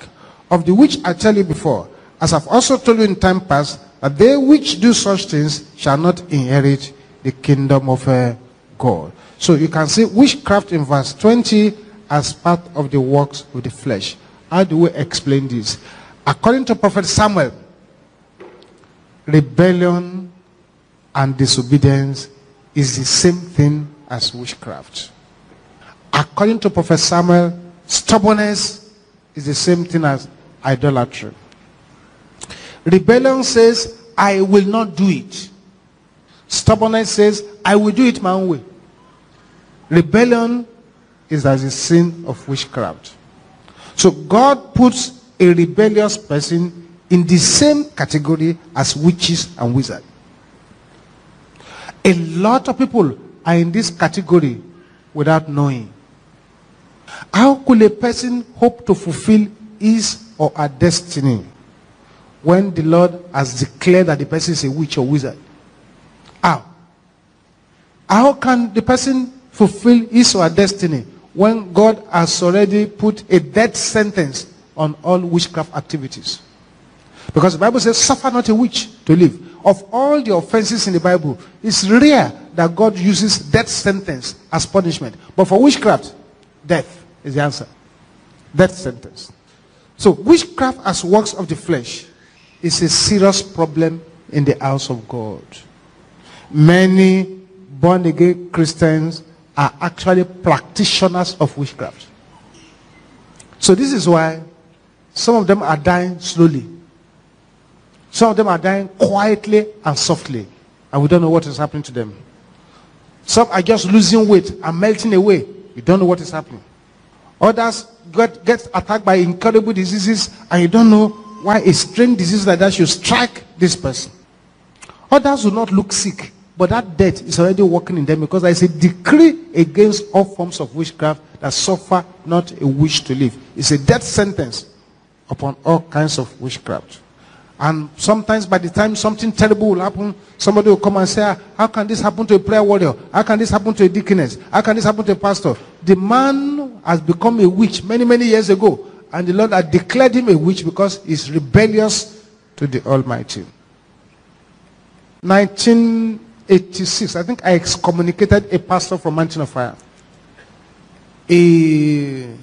of the which I tell you before, as I've also told you in time past, that they which do such things shall not inherit the kingdom of uh, God. So you can see witchcraft in verse 20 as part of the works of the flesh. How do we explain this? According to Prophet Samuel, rebellion and disobedience is the same thing as witchcraft. According to Prophet Samuel, stubbornness is the same thing as idolatry. Rebellion says, I will not do it. Stubbornness says, I will do it my own way. Rebellion is as a sin of witchcraft. So God puts a rebellious person in the same category as witches and wizards. A lot of people are in this category without knowing. How could a person hope to fulfill his or her destiny when the Lord has declared that the person is a witch or wizard? How? How can the person fulfill his or her destiny when God has already put a death sentence on all witchcraft activities? Because the Bible says, suffer not a witch to live. Of all the offenses in the Bible, it's rare that God uses death sentence as punishment. But for witchcraft, death is the answer. Death sentence. So witchcraft as works of the flesh is a serious problem in the house of God. Many born again Christians are actually practitioners of witchcraft. So this is why some of them are dying slowly. Some of them are dying quietly and softly. And we don't know what is happening to them. Some are just losing weight and melting away. You don't know what is happening. Others get, get attacked by incurable diseases and you don't know why a strange disease like that should strike this person. Others will not look sick, but that death is already working in them because there is a decree against all forms of witchcraft that suffer not a wish to live. It's a death sentence upon all kinds of witchcraft. And sometimes by the time something terrible will happen, somebody will come and say, ah, how can this happen to a prayer warrior? How can this happen to a deaconess? How can this happen to a pastor? The man has become a witch many, many years ago. And the Lord had declared him a witch because he's rebellious to the Almighty. 1986, I think I excommunicated a pastor from Mountain of Fire. A,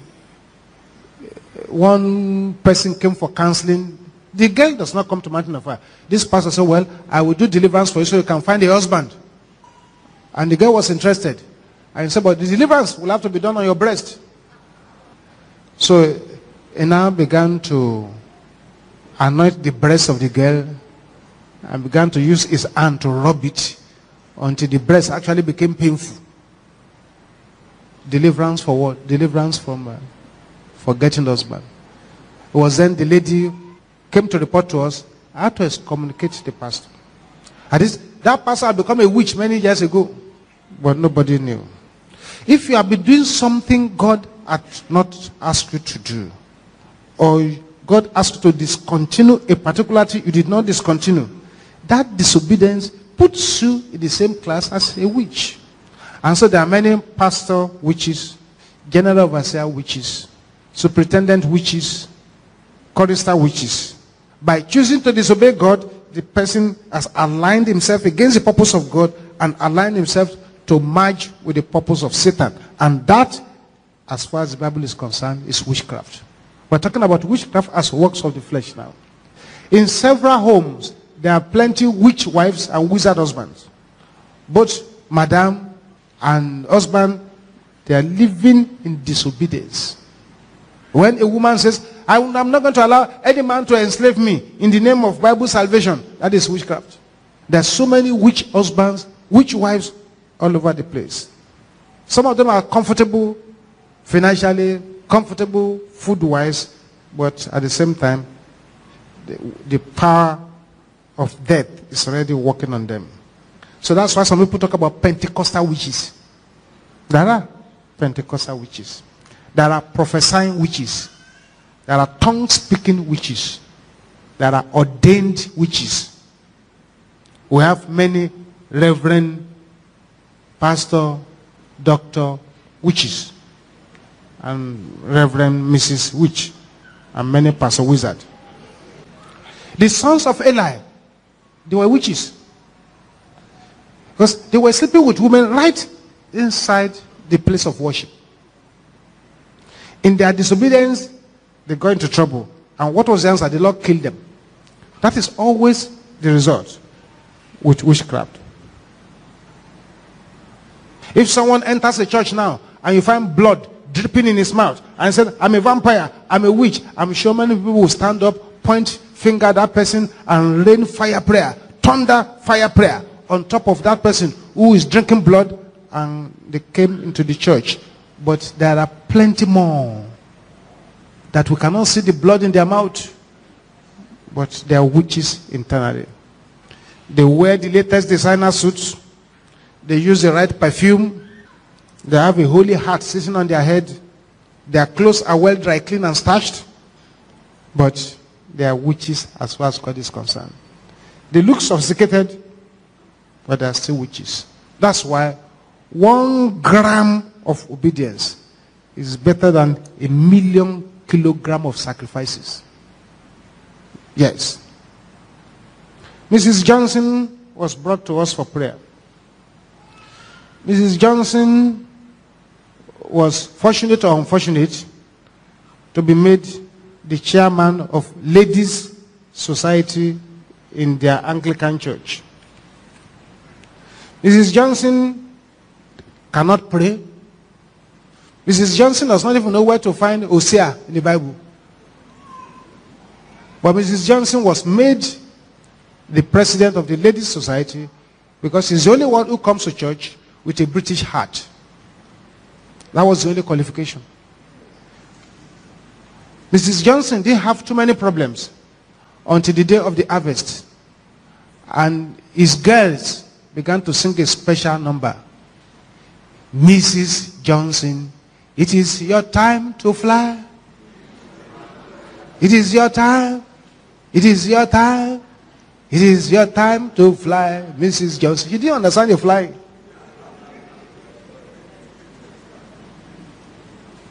one person came for counseling the girl does not come to Mountain of Fire. This pastor said, Well, I will do deliverance for you so you can find a husband. And the girl was interested. And he said, But the deliverance will have to be done on your breast. So he now began to anoint the breast of the girl and began to use his hand to rub it until the breast actually became painful. Deliverance for what? Deliverance from uh, forgetting the husband. It was then the lady came to report to us, I had to excommunicate the pastor. At least that pastor had become a witch many years ago, but nobody knew. If you have been doing something God had not asked you to do, or God asked you to discontinue a particular thing you did not discontinue, that disobedience puts you in the same class as a witch. And so there are many pastor witches, general overseer witches, superintendent witches, chorister witches. By choosing to disobey God, the person has aligned himself against the purpose of God and aligned himself to merge with the purpose of Satan. And that, as far as the Bible is concerned, is witchcraft. We're talking about witchcraft as works of the flesh now. In several homes, there are plenty witch wives and wizard husbands. Both madam and husband, they are living in disobedience. When a woman says, I, am not going to allow any man to enslave me in the name of Bible salvation. That is witchcraft. There are so many witch husbands, witch wives all over the place. Some of them are comfortable financially, comfortable food-wise, but at the same time, the, the power of death is already working on them. So that's why some people talk about Pentecostal witches. There are Pentecostal witches. There are prophesying witches. There are tongue speaking witches. There are ordained witches. We have many reverend, pastor, doctor, witches. and Reverend Mrs. Witch and many Pastor Wizard. The sons of Eli, they were witches. Because they were sleeping with women right inside the place of worship. In their disobedience, they got into trouble. And what was the answer? The Lord killed them. That is always the result with witchcraft. If someone enters a church now and you find blood dripping in his mouth and said, I'm a vampire, I'm a witch, I'm sure many people will stand up, point finger that person and rain fire prayer, thunder fire prayer on top of that person who is drinking blood and they came into the church. But there are plenty more that we cannot see the blood in their mouth, but they are witches internally. They wear the latest designer suits. They use the right perfume. They have a holy heart sitting on their head. Their clothes are well dry cleaned and starched. But they are witches as far as God is concerned. They look sophisticated, but they are still witches. That's why one gram of obedience is better than a million kilogram of sacrifices. Yes. Mrs. Johnson was brought to us for prayer. Mrs. Johnson was fortunate or unfortunate to be made the chairman of Ladies Society in their Anglican church. Mrs. Johnson cannot pray. Mrs. Johnson does not even know where to find Hosea in the Bible. But Mrs. Johnson was made the president of the Ladies Society because she's the only one who comes to church with a British heart. That was the only qualification. Mrs. Johnson didn't have too many problems until the day of the harvest. And his girls began to sing a special number. Mrs. Johnson, it is your time to fly. It is your time. It is your time. It is your time to fly, Mrs. Johnson. You didn't understand the flying.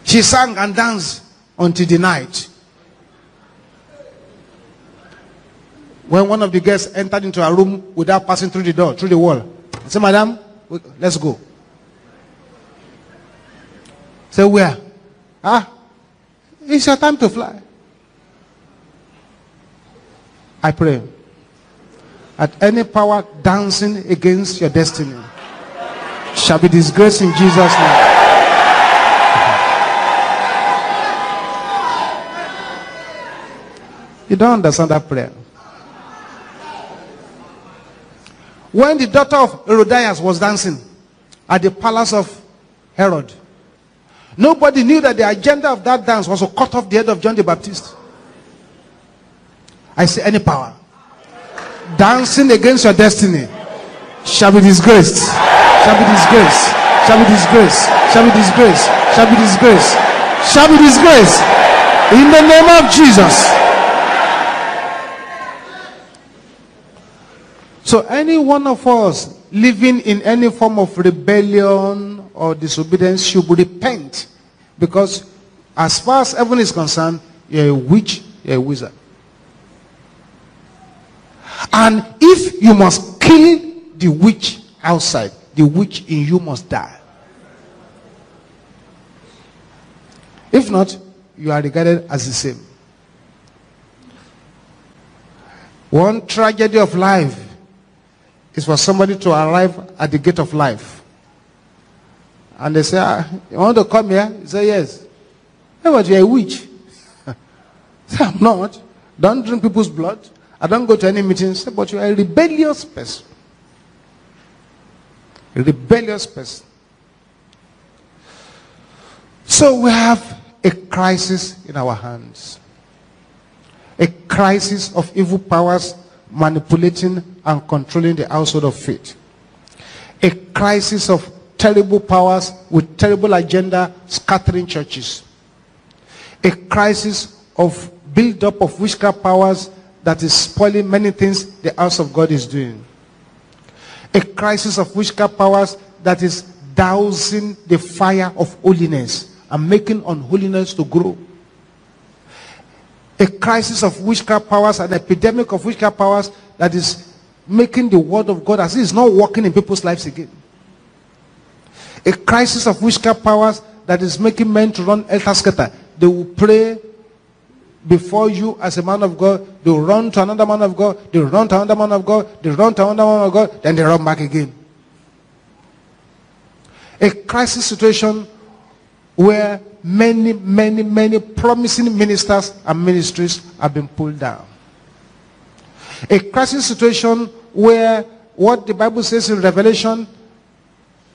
She sang and danced until the night. When one of the guests entered into a room without passing through the door, through the wall, I said, Madam, let's go. Say, where? Ah, it's your time to fly. I pray. At any power dancing against your destiny shall be disgraced in Jesus' name. You don't understand that prayer. When the daughter of Herodias was dancing at the palace of Herod, nobody knew that the agenda of that dance was to cut off the head of John the Baptist. I say, any power. Dancing against your destiny shall be disgraced, shall be disgraced, shall be disgraced, shall be disgraced, shall be disgraced, shall be disgraced. In the name of Jesus. So, any one of us living in any form of rebellion or disobedience should repent. Because, as far as heaven is concerned, you're a witch, you're a wizard. And if you must kill the witch outside, the witch in you must die. If not, you are regarded as the same. One tragedy of life is for somebody to arrive at the gate of life. And they say, ah, You want to come here? You say, Yes. Hey, but you're a witch. say, I'm not. Don't drink people's blood. I don't go to any meetings. Say, but you're a rebellious person. A rebellious person. So we have a crisis in our hands. A crisis of evil powers manipulating and controlling the household of faith. A crisis of terrible powers with terrible agenda scattering churches. A crisis of build-up of witchcraft powers that is spoiling many things the house of God is doing. A crisis of witchcraft powers that is dousing the fire of holiness and making unholiness to grow. A crisis of witchcraft powers, an epidemic of witchcraft powers that is making the word of God as it's not working in people's lives again. A crisis of witchcraft powers that is making men to run elter They will pray before you as a man of God. They will run to another man of God. They will run to another man of God. They run to another man of God. Then they run back again. A crisis situation where many, many, many promising ministers and ministries have been pulled down. A crisis situation where what the Bible says in Revelation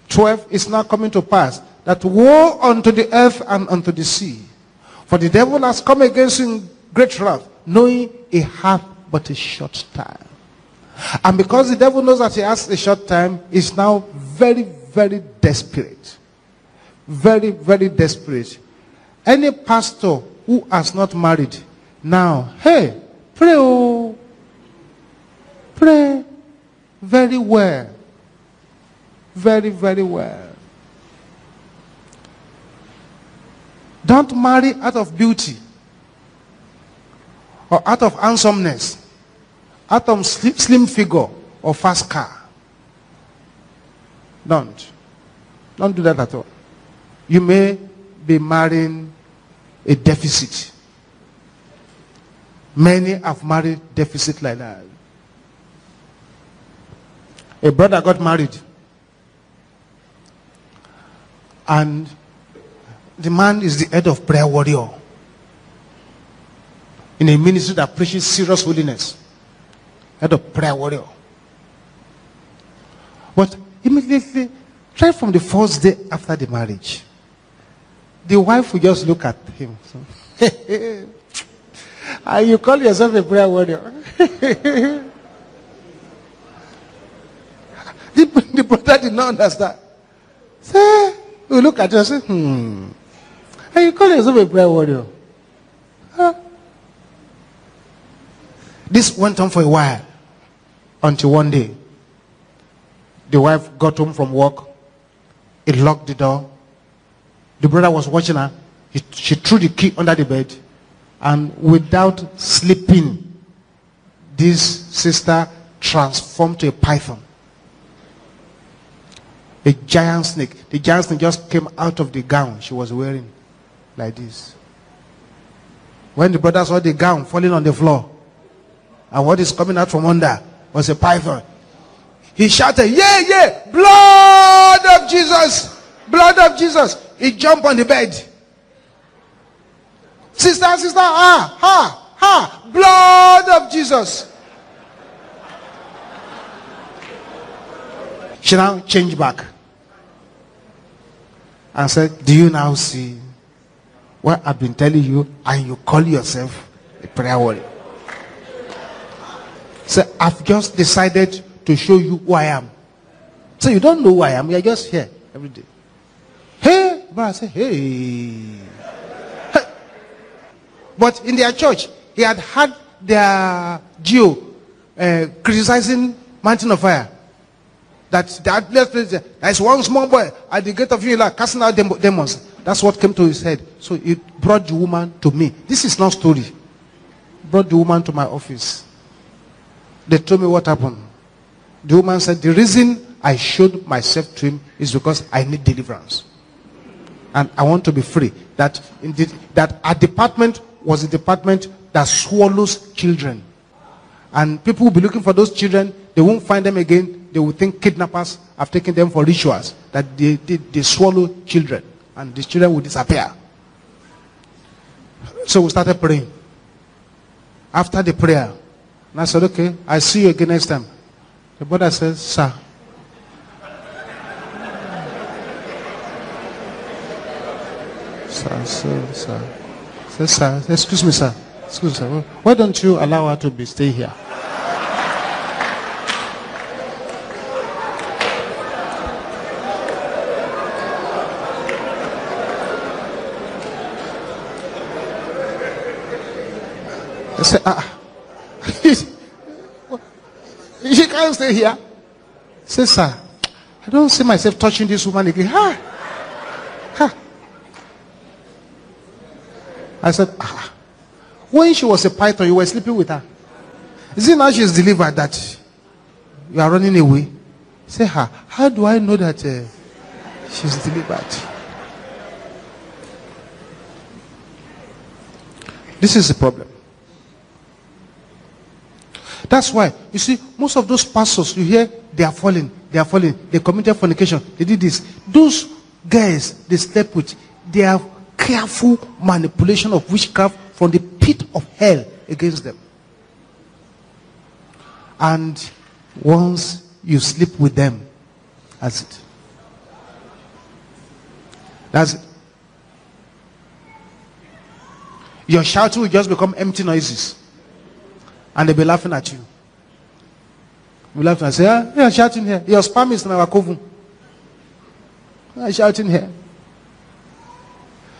12 is now coming to pass. That woe unto the earth and unto the sea. For the devil has come against you in great wrath, knowing he hath but a short time. And because the devil knows that he has a short time, he's now very, very desperate. Very, very desperate. Any pastor who has not married, now, hey, pray, oh, pray very well. Very, very well. Don't marry out of beauty or out of handsomeness, out of slim figure or fast car. Don't. Don't do that at all. You may be marrying a deficit. Many have married deficit like that. A brother got married. And the man is the head of prayer warrior in a ministry that preaches serious holiness. Head of prayer warrior. But immediately, right from the first day after the marriage, the wife will just look at him. So, and ah, you call yourself a prayer warrior. the, the brother did not understand. Say, we look at you and say, hmm. And you call yourself a prayer warrior. Huh? This went on for a while until one day the wife got home from work. He locked the door. The brother was watching her. He, she threw the key under the bed. And without sleeping, this sister transformed to a python. A giant snake. The giant snake just came out of the gown she was wearing like this. When the brother saw the gown falling on the floor, and what is coming out from under was a python, he shouted, Yeah, yeah, blood of Jesus, blood of Jesus. He jumped on the bed. Sister, sister, ah, ha, ha, blood of Jesus. She now changed back and said, Do you now see what I've been telling you, and you call yourself a prayer warrior. So I've just decided to show you who I am. So you don't know who I am, you're just here every day. Hey, but I say, hey. hey. But in their church, he had had their Geo uh, criticizing Mountain of Fire. That that there is one small boy at the gate of you like casting out demons. That's what came to his head. So he brought the woman to me. This is not story. Brought the woman to my office. They told me what happened. The woman said, The reason I showed myself to him is because I need deliverance. And I want to be free. That indeed that our department was a department that swallows children. And people will be looking for those children, they won't find them again. They will think kidnappers have taken them for rituals, that they, they, they swallow children and the children will disappear. So we started praying. After the prayer, and I said, Okay, I see you again next time. The brother says, Sir. Sir, sir, sir. Says, sir, excuse me, sir. Excuse me, sir. Why don't you allow her to be stay here? I said, ah, she can't stay here. Say, sir, I don't see myself touching this woman again. Ha! Ha! I said, ah, when she was a python, you were sleeping with her. Is it now she's delivered that you are running away? Say her, how do I know that uh, she's delivered? This is the problem. That's why, you see, most of those pastors you hear, they are falling, they are falling, they committed fornication, they did this. Those guys they slept with, they have careful manipulation of witchcraft from the pit of hell against them. And once you sleep with them, that's it. That's it. Your shouting will just become empty noises. And they'll be laughing at you. We laugh and say, ah, you're shouting here. Your spam is in our coven. You're shouting here.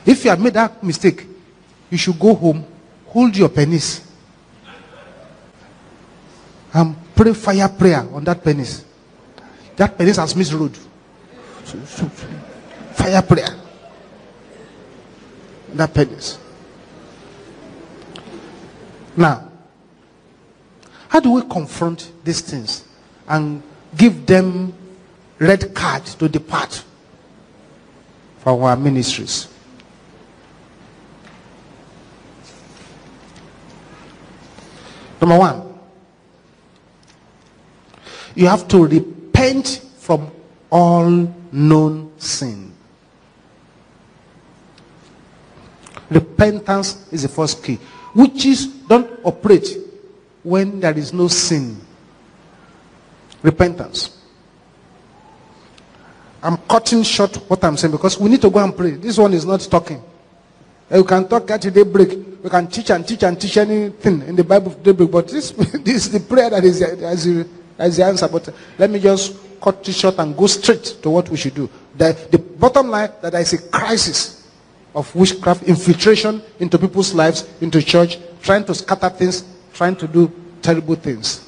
If you have made that mistake, you should go home, hold your penis, and pray fire prayer on that penis. That penis has misroad. Fire prayer. That penis. Now, how do we confront these things and give them red card to depart from our ministries? Number one, you have to repent from all known sin. Repentance is the first key. Witches don't operate when there is no sin. Repentance. I'm cutting short what I'm saying because we need to go and pray. This one is not talking. Eh, we can talk at the break. We can teach and teach and teach anything in the Bible daybreak. But this, this is the prayer that is, the, the answer. But uh, let me just cut it short and go straight to what we should do. The, the bottom line that there is a crisis of witchcraft infiltration into people's lives, into church, trying to scatter things, trying to do terrible things.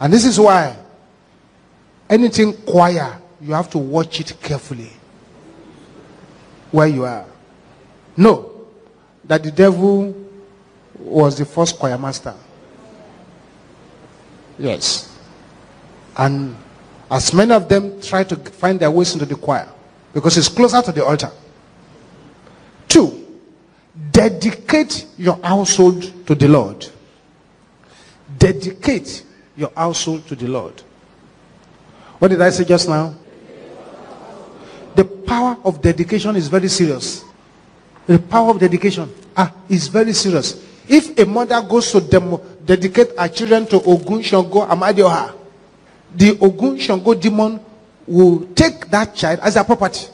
And this is why anything choir, you have to watch it carefully where you are. Know that the devil was the first choir master. Yes. And as many of them try to find their ways into the choir because it's closer to the altar. Two, dedicate your household to the Lord. Dedicate your household to the Lord. What did I say just now? The power of dedication is very serious. The power of dedication ah, is very serious. If a mother goes to demo, dedicate her children to Ogun Shango Amadioha, the Ogun Shango demon will take that child as a property.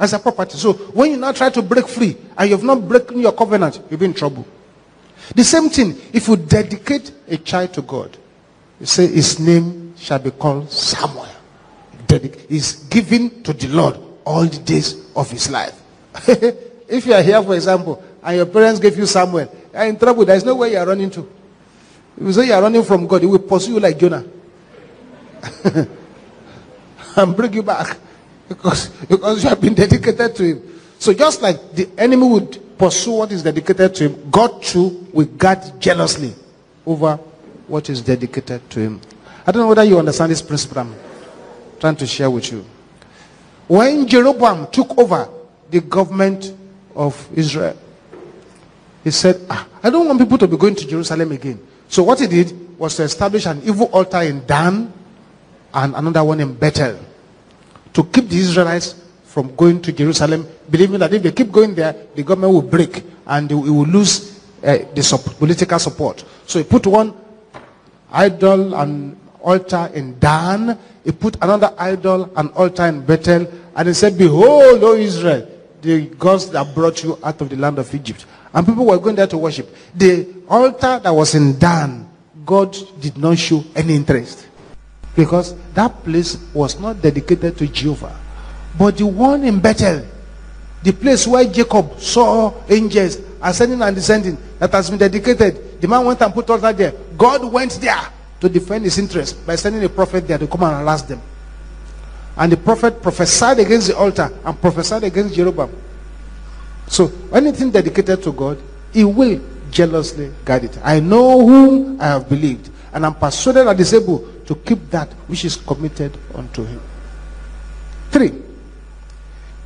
As a property. So when you now try to break free and you have not broken your covenant, you'll be in trouble. The same thing, if you dedicate a child to God, you say his name shall be called Samuel. Dedic- is given to the Lord all the days of his life. if you are here, for example, and your parents gave you Samuel, you are in trouble. There is no way you are running to. If you say you are running from God, he will pursue you like Jonah. and bring you back. Because, because you have been dedicated to him. So just like the enemy would pursue what is dedicated to him, God too will guard jealously over what is dedicated to him. I don't know whether you understand this principle I'm trying to share with you. When Jeroboam took over the government of Israel, he said, ah, I don't want people to be going to Jerusalem again. So what he did was to establish an evil altar in Dan and another one in Bethel to keep the Israelites from going to Jerusalem, believing that if they keep going there, the government will break and it will lose uh, the political support. So he put one idol and altar in Dan. He put another idol and altar in Bethel. And he said, Behold, O Israel, the gods that brought you out of the land of Egypt. And people were going there to worship. The altar that was in Dan, God did not show any interest. Because that place was not dedicated to Jehovah. But the one in Bethel, the place where Jacob saw angels ascending and descending, that has been dedicated, the man went and put altar there. God went there to defend his interest by sending a prophet there to come and harass them. And the prophet prophesied against the altar and prophesied against Jeroboam. So anything dedicated to God He will jealously guard it. I know whom I have believed, and I'm persuaded and is able to keep that which is committed unto him. Three,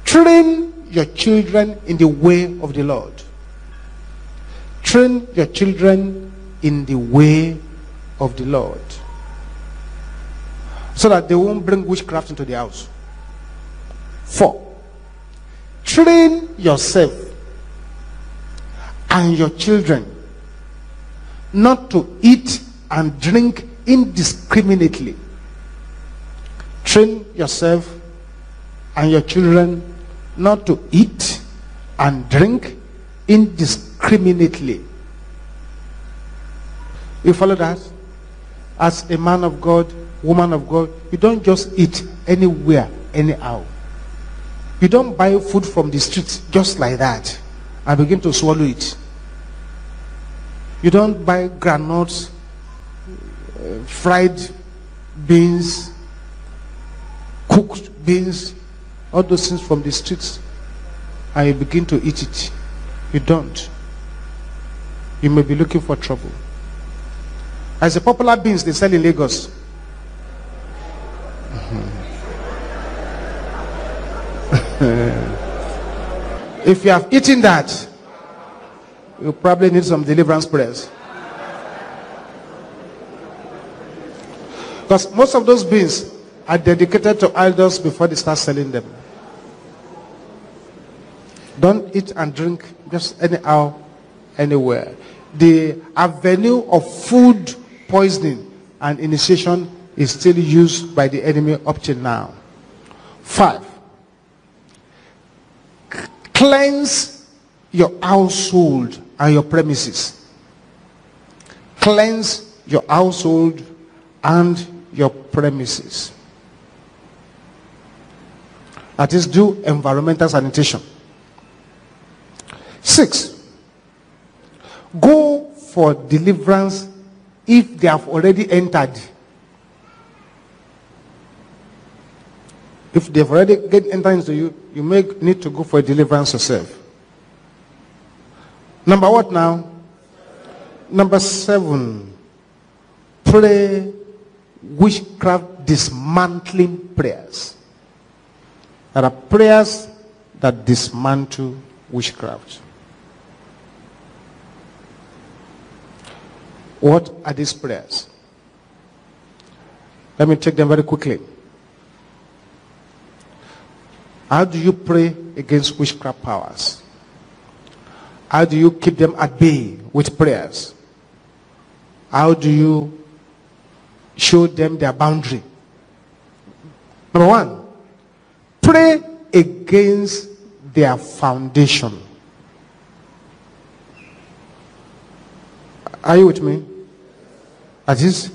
train your children in the way of the Lord. Train your children in the way of the Lord. So that they won't bring witchcraft into the house. Four, train yourself and your children not to eat and drink indiscriminately. Train yourself and your children not to eat and drink indiscriminately. You follow that? As a man of God, woman of God, you don't just eat anywhere, anyhow. You don't buy food from the street just like that and begin to swallow it. You don't buy granules, uh, fried beans, cooked beans, all those things from the streets and you begin to eat it. You don't. You may be looking for trouble. As a popular beans they sell in Lagos. if you have eaten that, you probably need some deliverance prayers. Because most of those beans are dedicated to idols before they start selling them. Don't eat and drink just anyhow, anywhere. The avenue of food poisoning and initiation is still used by the enemy up till now. Five, cleanse your household and your premises. Cleanse your household and your premises. That is, do environmental sanitation. Six, go for deliverance if they have already entered. If they've already get entered into you, you may need to go for deliverance yourself. Number what now? Number seven, pray witchcraft dismantling prayers. There are prayers that dismantle witchcraft. What are these prayers? Let me take them very quickly. How do you pray against witchcraft powers? How do you keep them at bay with prayers? How do you show them their boundary? Number one, pray against their foundation. Are you with me? That is,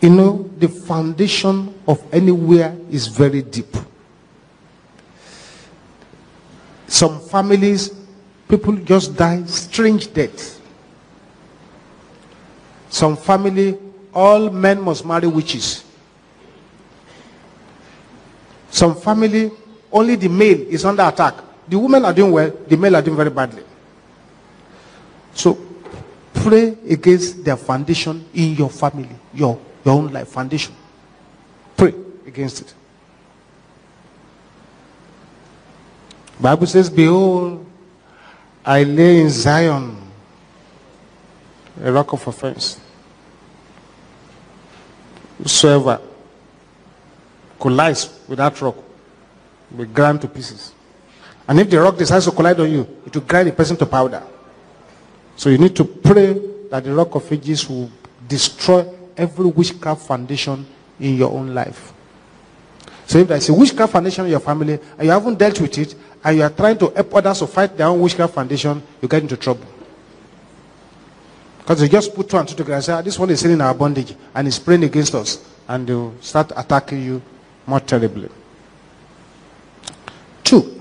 you know, the foundation of anywhere is very deep. Some families, people just die strange deaths. Some family, all men must marry witches. Some family, only the male is under attack. The women are doing well, the male are doing very badly. So pray against their foundation in your family, your, your own life, foundation. Pray against it. Bible says, Behold, I lay in Zion a rock of offense. Whosoever collides with that rock will be ground to pieces. And if the rock decides to collide on you, it will grind the person to powder. So you need to pray that the rock of ages will destroy every witchcraft foundation in your own life. So if there's a witchcraft foundation in your family and you haven't dealt with it and you are trying to help others to fight their own witchcraft foundation, you get into trouble. Because they just put two and two together and say, ah, this one is in our bondage and is praying against us. And they'll start attacking you more terribly. Two,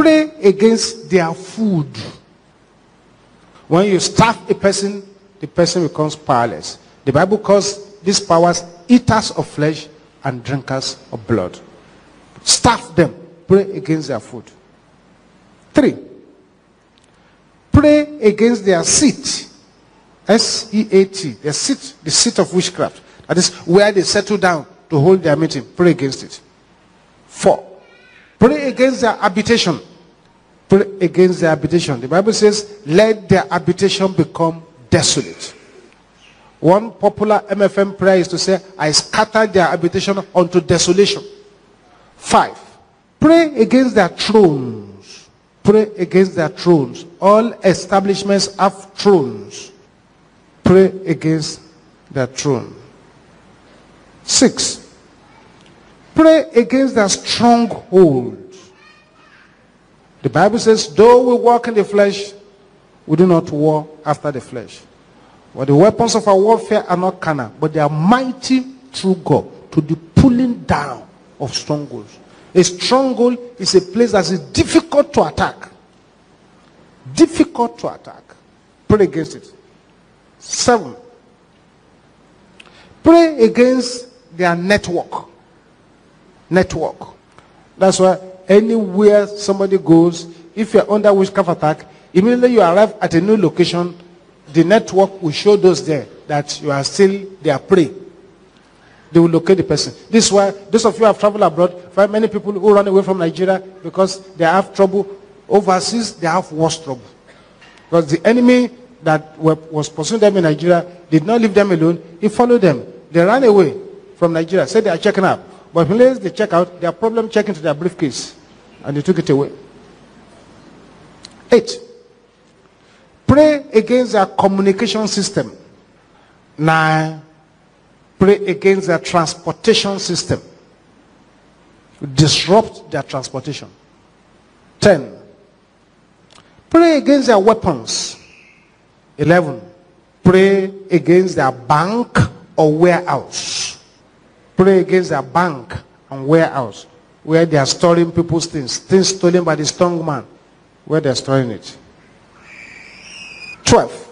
pray against their food. When you starve a person, the person becomes powerless. The Bible calls these powers eaters of flesh and drinkers of blood. Starve them. Pray against their food. Three, pray against their seat. S E A T, the seat, the seat of witchcraft. That is where they settle down to hold their meeting. Pray against it. Four, pray against their habitation. Pray against their habitation. The Bible says, let their habitation become desolate. One popular MFM prayer is to say, I scatter their habitation unto desolation. Five, pray against their thrones. Pray against their thrones. All establishments have thrones. Pray against their throne. Six, pray against their strongholds. The Bible says, though we walk in the flesh, we do not war after the flesh. For the weapons of our warfare are not carnal, but they are mighty through God to the pulling down of strongholds. A stronghold is a place that is difficult to attack. Difficult to attack. Pray against it. Seven. Pray against their network. Network. That's why anywhere somebody goes, if you're under witchcraft attack, immediately you arrive at a new location, the network will show those there that you are still their prey. They will locate the person. This is why those of you who have traveled abroad, find many people who run away from Nigeria because they have trouble overseas, they have worse trouble. Because the enemy that was pursuing them in Nigeria did not leave them alone. He followed them. They ran away from Nigeria, said they are checking out. But when they check out, their problem checking to their briefcase. And they took it away. Eight. Pray against their communication system. Nine. Pray against their transportation system. Disrupt their transportation. Ten. Pray against their weapons. Eleven. Pray against their bank or warehouse. Pray against their bank and warehouse where they are storing people's things. Things stolen by the strong man. Where they are storing it. 12.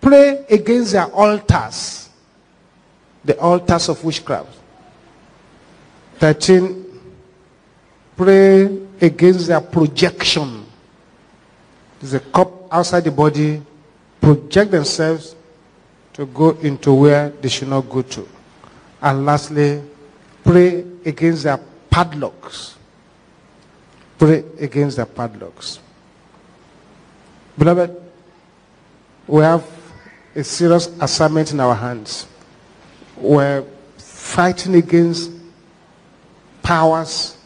Pray against their altars. The altars of witchcraft. 13. Pray against their projection. There's a cup outside the body. Project themselves to go into where they should not go to. And lastly, pray against their padlocks. Pray against the padlocks. Beloved, we have a serious assignment in our hands. We're fighting against powers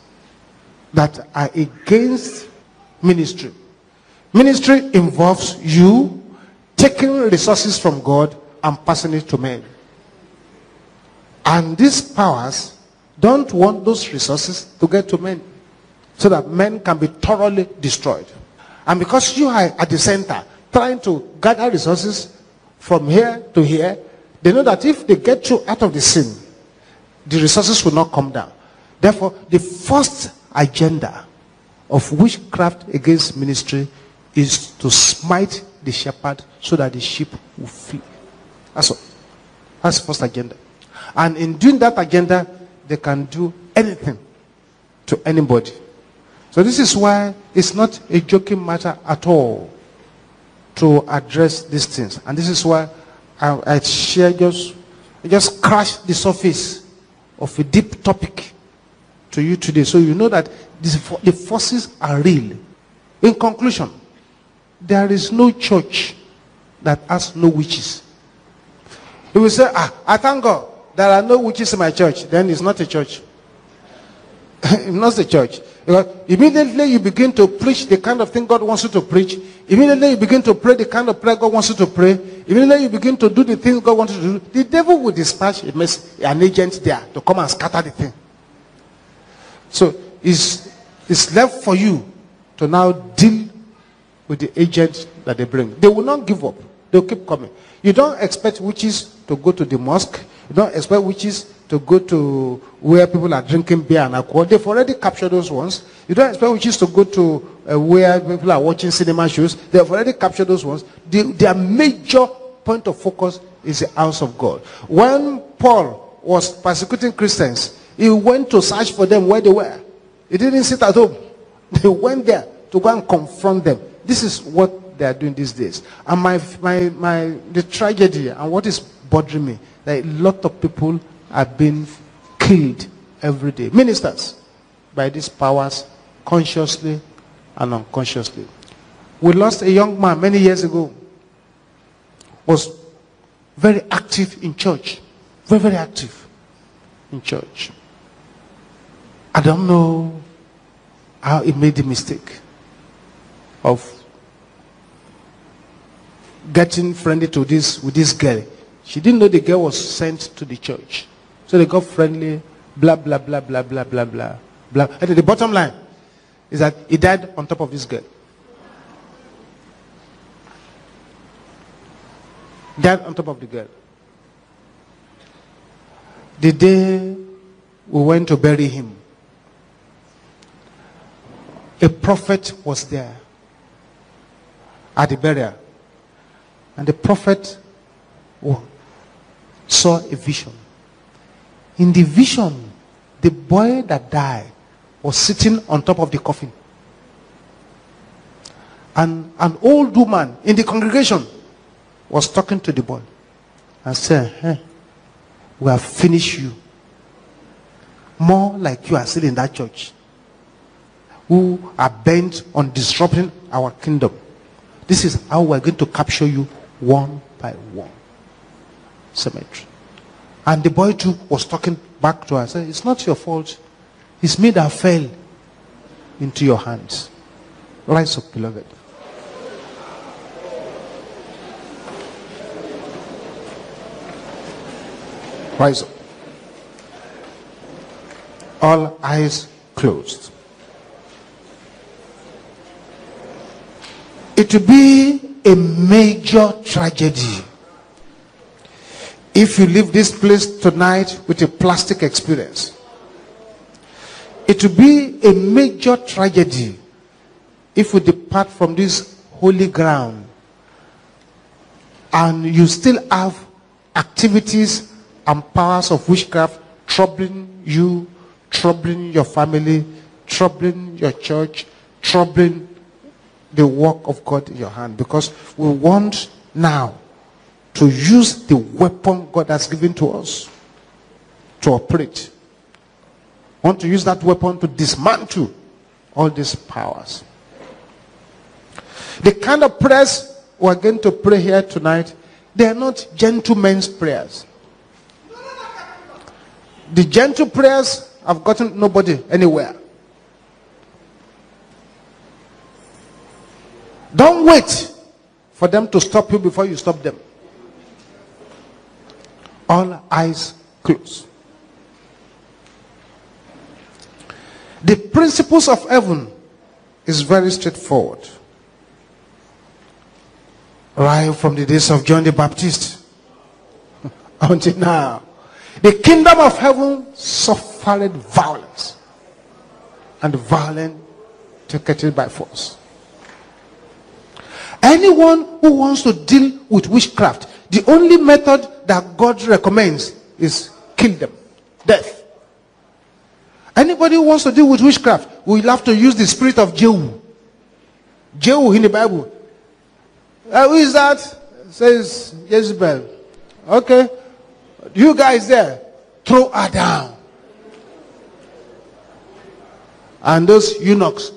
that are against ministry. Ministry involves you taking resources from God and passing it to men. And these powers don't want those resources to get to men so that men can be thoroughly destroyed. And because you are at the center, trying to gather resources from here to here, they know that if they get you out of the scene, the resources will not come down. Therefore, the first agenda of witchcraft against ministry is to smite the shepherd so that the sheep will flee. That's all. That's the first agenda. And in doing that agenda, they can do anything to anybody. So this is why it's not a joking matter at all to address these things. And this is why I, I share just, I just crash the surface of a deep topic to you today. So you know that this, the forces are real. In conclusion, there is no church that has no witches. You will say, ah, I thank God there are no witches in my church. Then it's not a church. it's not a church. Because immediately you begin to preach the kind of thing God wants you to preach. Immediately you begin to pray the kind of prayer God wants you to pray. Immediately you begin to do the things God wants you to do. The devil will dispatch an agent there to come and scatter the thing. So it's, it's left for you to now deal with the agent that they bring. They will not give up. They'll keep coming. You don't expect witches to go to the mosque. You don't expect witches to go to where people are drinking beer and alcohol. They've already captured those ones. You don't expect witches to go to uh, where people are watching cinema shows. They've already captured those ones. The, their major point of focus is the house of God. When Paul was persecuting Christians, he went to search for them where they were. He didn't sit at home. They went there to go and confront them. This is what they are doing these days. And my, my, my, the tragedy and what is bothering me, that a lot of people are being killed every day. Ministers, by these powers, consciously and unconsciously. We lost a young man many years ago. Was very active in church. Very, very active in church. I don't know how he made the mistake of getting friendly to this with this girl. She didn't know the girl was sent to the church. So they got friendly, blah, blah, blah, blah, blah, blah, blah, blah. And the bottom line is that he died on top of this girl. Died on top of the girl. The day we went to bury him, a prophet was there at the burial. And the prophet saw a vision. In the vision, the boy that died was sitting on top of the coffin. And an old woman in the congregation was talking to the boy and said, hey, We have finished you. More like you are still in that church who are bent on disrupting our kingdom. This is how we're going to capture you one by one. Cemetery. And the boy too was talking back to us. It's not your fault. It's me that fell into your hands. Rise up, beloved. Rise up. All eyes closed. It will be a major tragedy if you leave this place tonight with a plastic experience. It will be a major tragedy if we depart from this holy ground and you still have activities and powers of witchcraft troubling you, troubling your family, troubling your church, troubling the work of God in your hand because we want now to use the weapon God has given to us to operate. Want to use that weapon to dismantle all these powers. The kind of prayers we're going to pray here tonight, they are not gentlemen's prayers. The gentle prayers have gotten nobody anywhere. Don't wait for them to stop you before you stop them. All eyes closed. The principles of heaven is very straightforward. Right from the days of John the Baptist until now. The kingdom of heaven suffered violence, and the violent took it by force. Anyone who wants to deal with witchcraft, the only method that God recommends is kill them. Death. Anybody who wants to deal with witchcraft will have to use the spirit of Jehu. Jehu in the Bible. Uh, who is that? Says Jezebel. Okay. You guys there, throw her down. And those eunuchs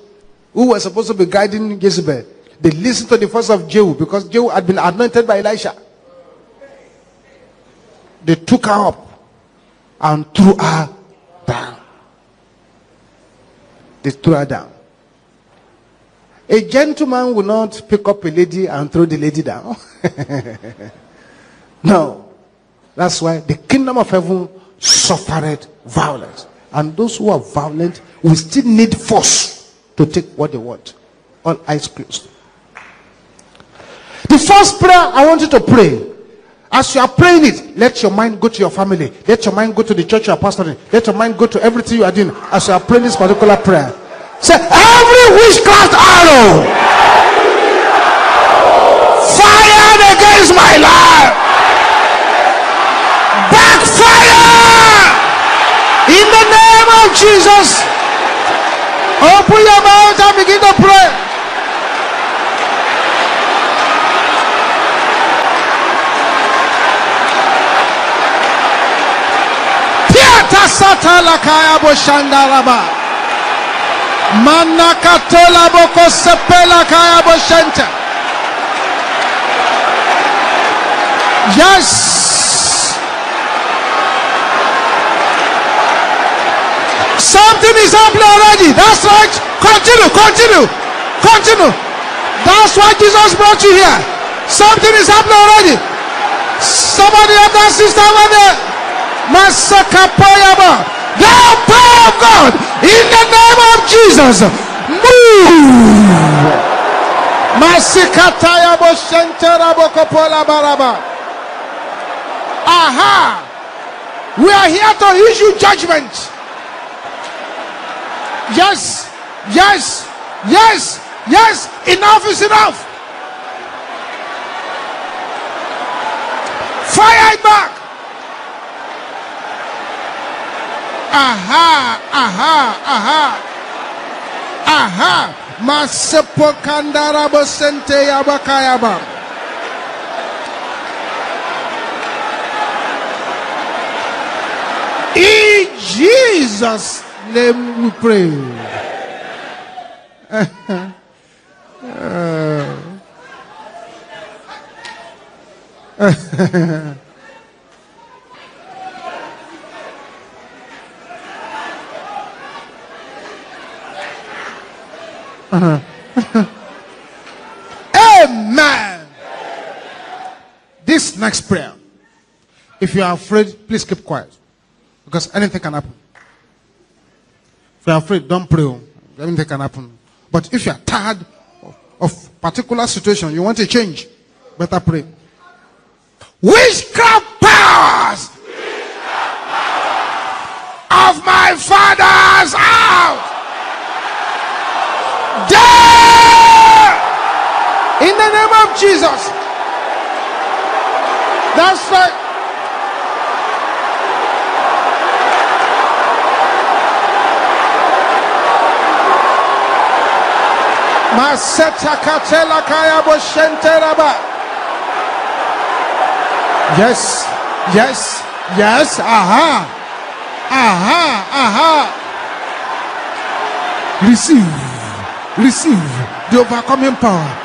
who were supposed to be guiding Jezebel, they listened to the voice of Jehu because Jehu had been anointed by Elisha. They took her up and threw her down. They threw her down. A gentleman will not pick up a lady and throw the lady down. no. That's why the kingdom of heaven suffered violence. And those who are violent will still need force to take what they want. All eyes closed. The first prayer I want you to pray. As you are praying it, let your mind go to your family. Let your mind go to the church you are pastoring. Let your mind go to everything you are doing as you are praying this particular prayer. Say, every witchcraft arrow fired against my life. Backfire in the name of Jesus. Open your mouth and begin to pray. Piata sata lakaya boshandaraba. Manakatola boko sepela kaya boshente. Yes. Something is happening already. That's right. Continue, continue, continue. That's why Jesus brought you here. Something is happening already. Somebody have that sister over there. Masakapoyaba. The power of God in the name of Jesus. Move. Masikataya boshentera bokopola baraba. Aha. We are here to issue judgment. Yes, yes, yes, yes. Enough is enough. Fire it back. Aha, aha, aha, aha. Masepo kandara bosente yabakayaba. In Jesus' name we pray. Uh. Uh-huh. Amen. This next prayer, if you are afraid, please keep quiet because anything can happen. If you are afraid, don't pray. Anything can happen. But if you are tired of, of particular situation, you want to change, better pray. Witchcraft powers of my father's house. Die in the name of Jesus. That's right. Yes, yes, yes. Aha, aha, aha. Receive, receive the overcoming power.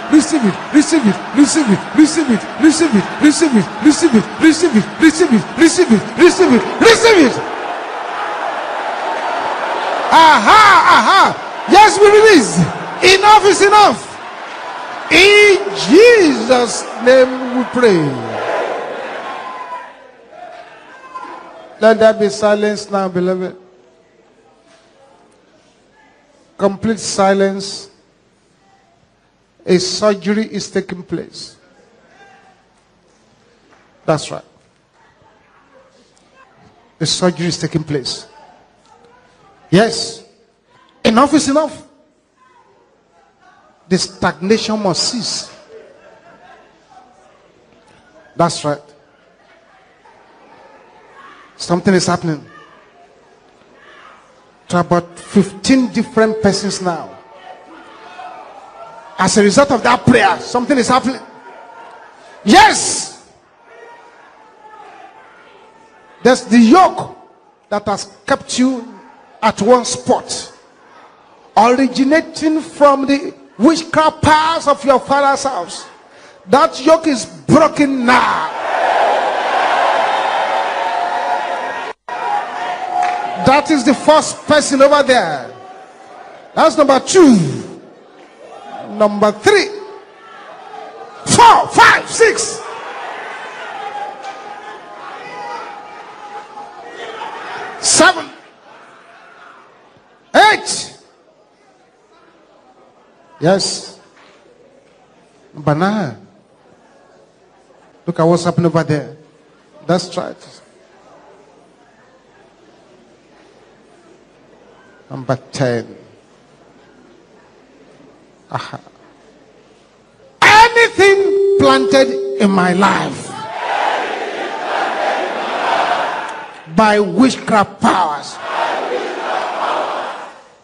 receive it, receive it, receive it, receive it, receive it, receive it, receive it, receive it, receive it, receive it, receive it. receive it. Aha, aha. Yes, we release. Enough is enough. In Jesus' name we pray. Let there be silence now, beloved. Complete silence. A surgery is taking place. That's right. A surgery is taking place. Yes. Enough is enough. The stagnation must cease. That's right. Something is happening. To about 15 different persons now. As a result of that prayer, something is happening. Yes! There's the yoke that has kept you at one spot, originating from the witchcraft powers of your father's house. That yoke is broken now. That is the first person over there. That's number two. Number three. Four, five, six. Seven. Eight. Yes. Banana. Look at what's happening over there. That's right. Number 10. Anything planted in my life by witchcraft powers.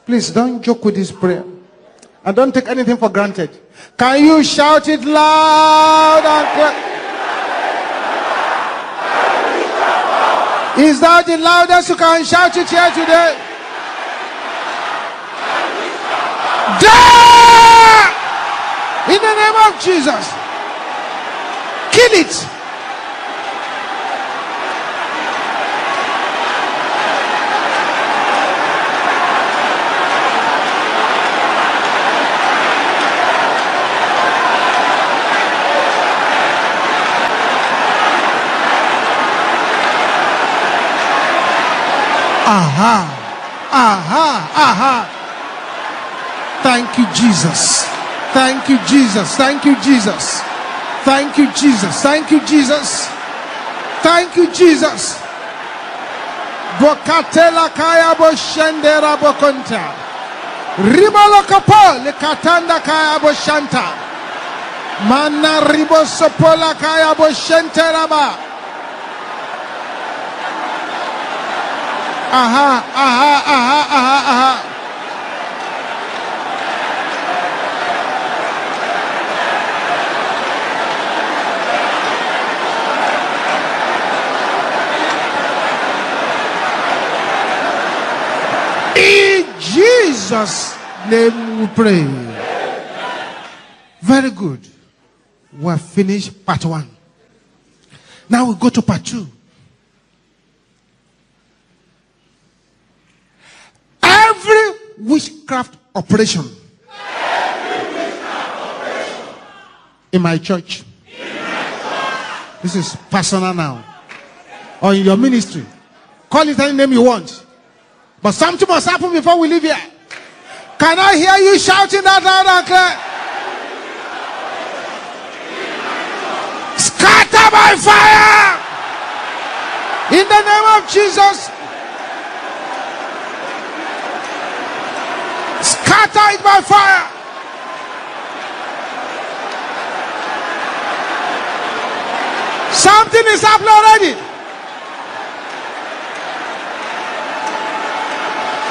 Please don't joke with this prayer. And don't take anything for granted. Can you shout it loud and clear? Is that the loudest you can shout it here today? Die! In the name of Jesus. Kill it. Aha. Aha. Aha. Thank you, Jesus. Thank you, Jesus. Thank you, Jesus. Thank you, Jesus. Thank you, Jesus. Thank you, Jesus. Bokatela kaya boshendera bokonta. Ribalo kapo le katanda kaya boshanta. Mana ribo sopola kaya boshentera ba. Aha, aha, aha, aha, aha. In Jesus' name we pray. Very good. We have finished part one. Now we go to part two. Every witchcraft operation, in my church. This is personal now. Or in your ministry. Call it any name you want. But something must happen before we leave here. Can I hear you shouting that loud and clear? Scatter by fire! In the name of Jesus. Scatter it by fire. Something is happening already.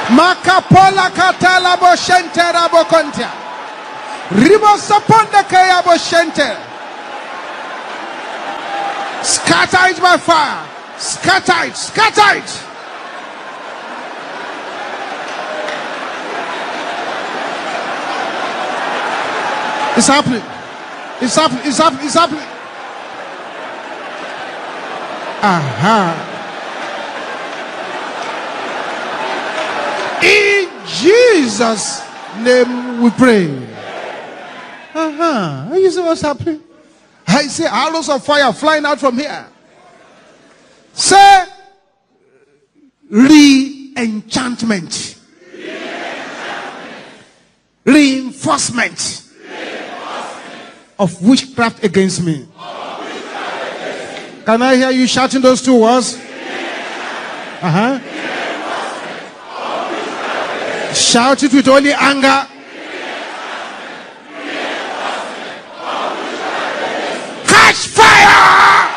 Makapola katala boshente rabokontia. Ribo saponda kaya boshente. Scatter it by fire. Scatter it. Scatter it. It's happening. It's happening. It's happening. It's happening. Aha. In Jesus' name we pray. Uh-huh. You see what's happening? I see arrows of fire flying out from here. Say re-enchantment. Reinforcement of witchcraft against me. Can I hear you shouting those two words? Uh huh. Shout it with only anger. Catch fire!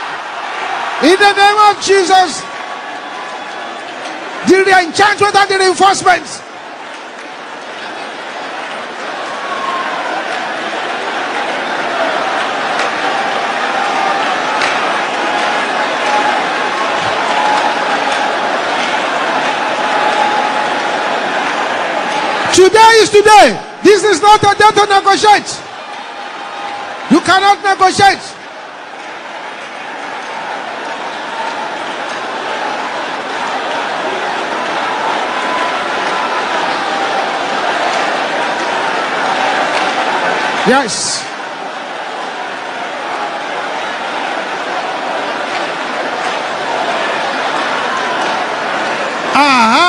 In the name of Jesus. The enchantment and the reinforcements. Today is today. This is not a day to negotiate. You cannot negotiate. Yes. Aha,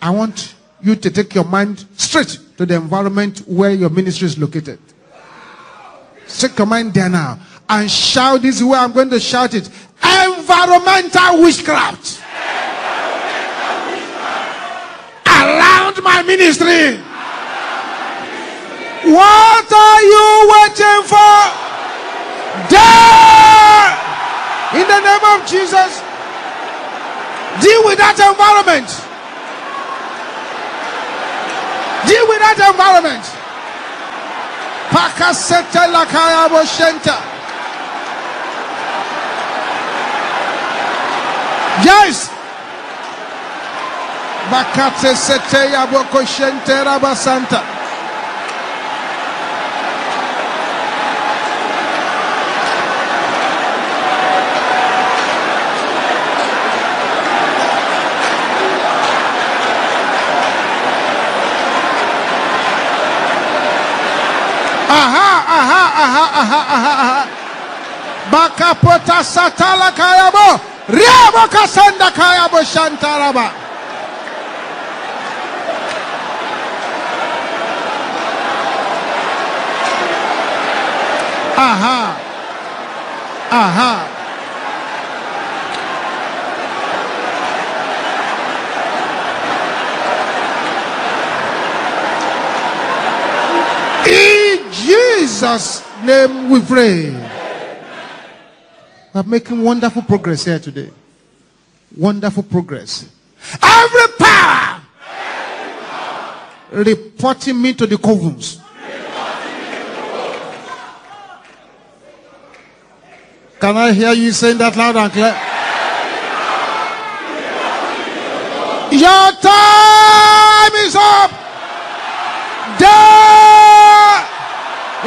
I want you to take your mind straight to the environment where your ministry is located. Take your mind there now and shout this way. I'm going to shout it. Environmental witchcraft. Around my ministry. What are you waiting for? There! In the name of Jesus. Deal with that environment. Deal with that environment. Pakasete lakaya boshenta. Yes. Bakate sete yaboko shente rabasanta. Aha, aha, aha, aha, aha, aha. Bakapota satala kayabo. Riabo kasanda kayabo shantaraba. Aha. Aha. In Jesus' name we pray. We're making wonderful progress here today. Wonderful progress. Every power reporting me to the covens. Can I hear you saying that loud and clear? Your time is up. There.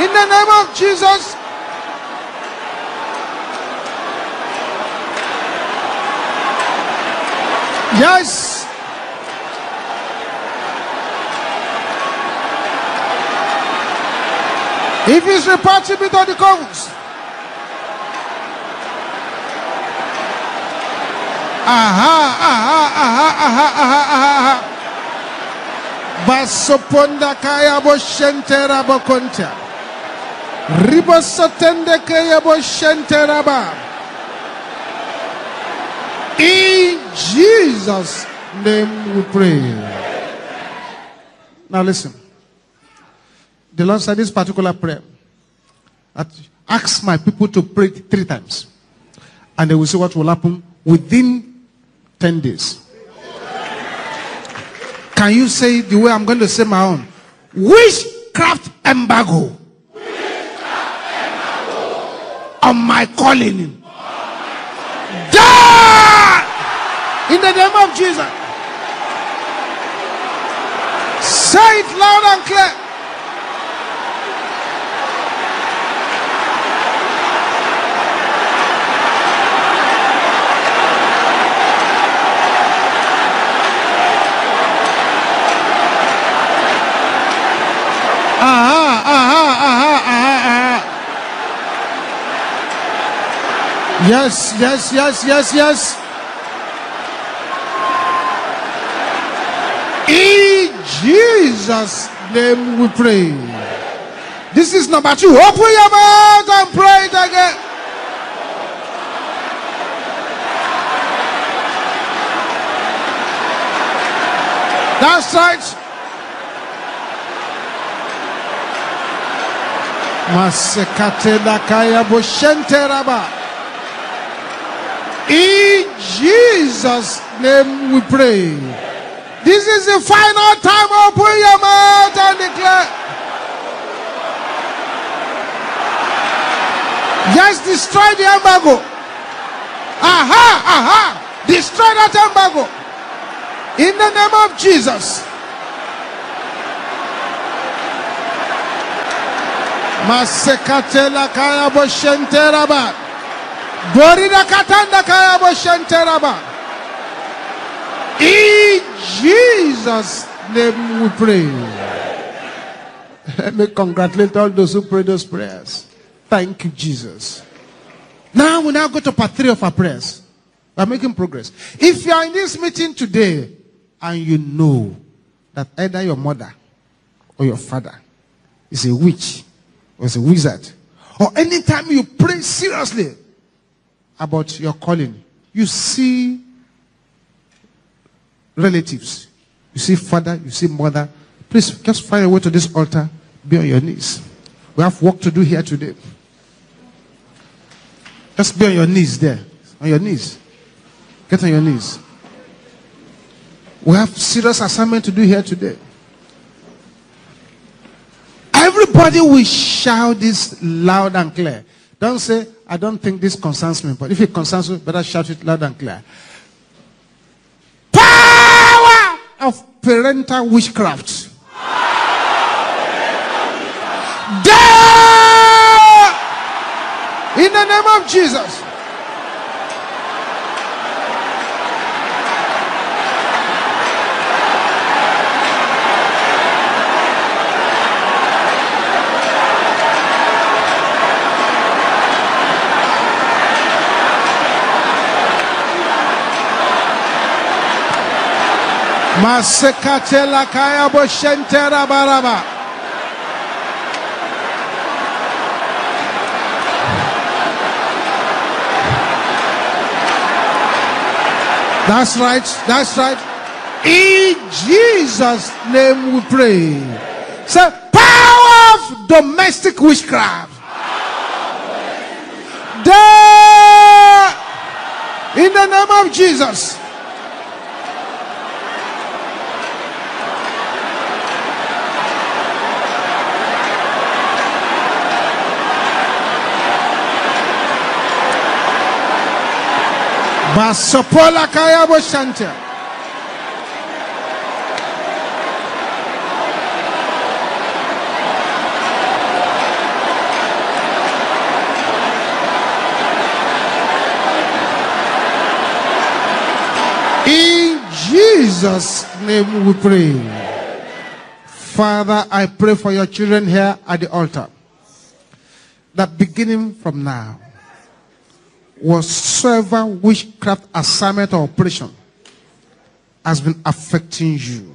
In the name of Jesus. Yes. If he's reporting me to the courts. Aha, aha, aha, aha, aha, aha, aha. Basoponda kaya bo shentera bo konta. Ribosotende kaya bo shentera. In Jesus' name we pray. Now listen. The Lord said this particular prayer. Ask my people to pray three times. And they will see what will happen within 10 days. Can you say the way I'm going to say my own? Witchcraft embargo. On my calling. Die! In the name of Jesus. Say it loud and clear. Aha, aha, aha, aha, aha. Yes, yes, yes, yes, yes. In Jesus' name we pray. This is number two. Open your mouth and pray it again. That's right. Masekate kaya boshente raba. In Jesus' name we pray. This is the final time. Open your mouth and declare. Yes, destroy the embargo. Aha, aha. Destroy that embargo. In the name of Jesus. Masekatela kaya boshenteraba. Borida katanda kaya boshenteraba. In Jesus' name we pray. Let me congratulate all those who pray those prayers. Thank you, Jesus. Now we now go to part three of our prayers. We're making progress. If you are in this meeting today and you know that either your mother or your father is a witch or is a wizard, or anytime you pray seriously about your calling, you see relatives, you see father, you see mother, please just find a way to this altar, be on your knees. We have work to do here today. Just be on your knees there. On your knees. Get on your knees. We have serious assignment to do here today. Everybody will shout this loud and clear. Don't say, I don't think this concerns me. But if it concerns you, better shout it loud and clear. Power of parental witchcraft. In the name of Jesus. Masekatela kaya boshentera baraba. That's right. That's right. In Jesus' name we pray. Say, power of domestic witchcraft. There, in the name of Jesus. Basopola Kayabo Shanta. In Jesus' name we pray. Father, I pray for your children here at the altar. That beginning from now, whatsoever witchcraft assignment or operation has been affecting you,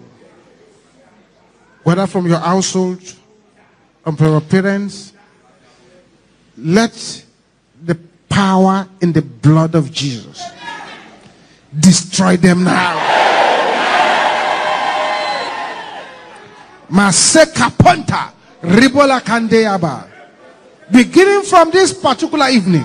whether from your household or from your parents, let the power in the blood of Jesus destroy them now. Maseka Ribola Kandeaba. Beginning from this particular evening,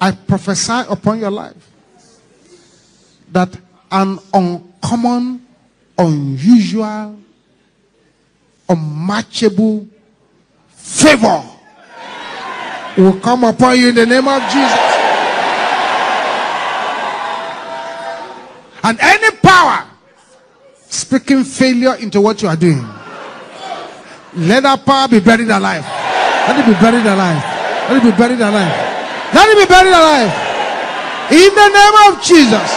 I prophesy upon your life that an uncommon, unusual, unmatchable favor will come upon you in the name of Jesus. And any power speaking failure into what you are doing, let that power be buried alive. Let it be buried alive. Let it be buried alive. Let him be buried alive. In the name of Jesus.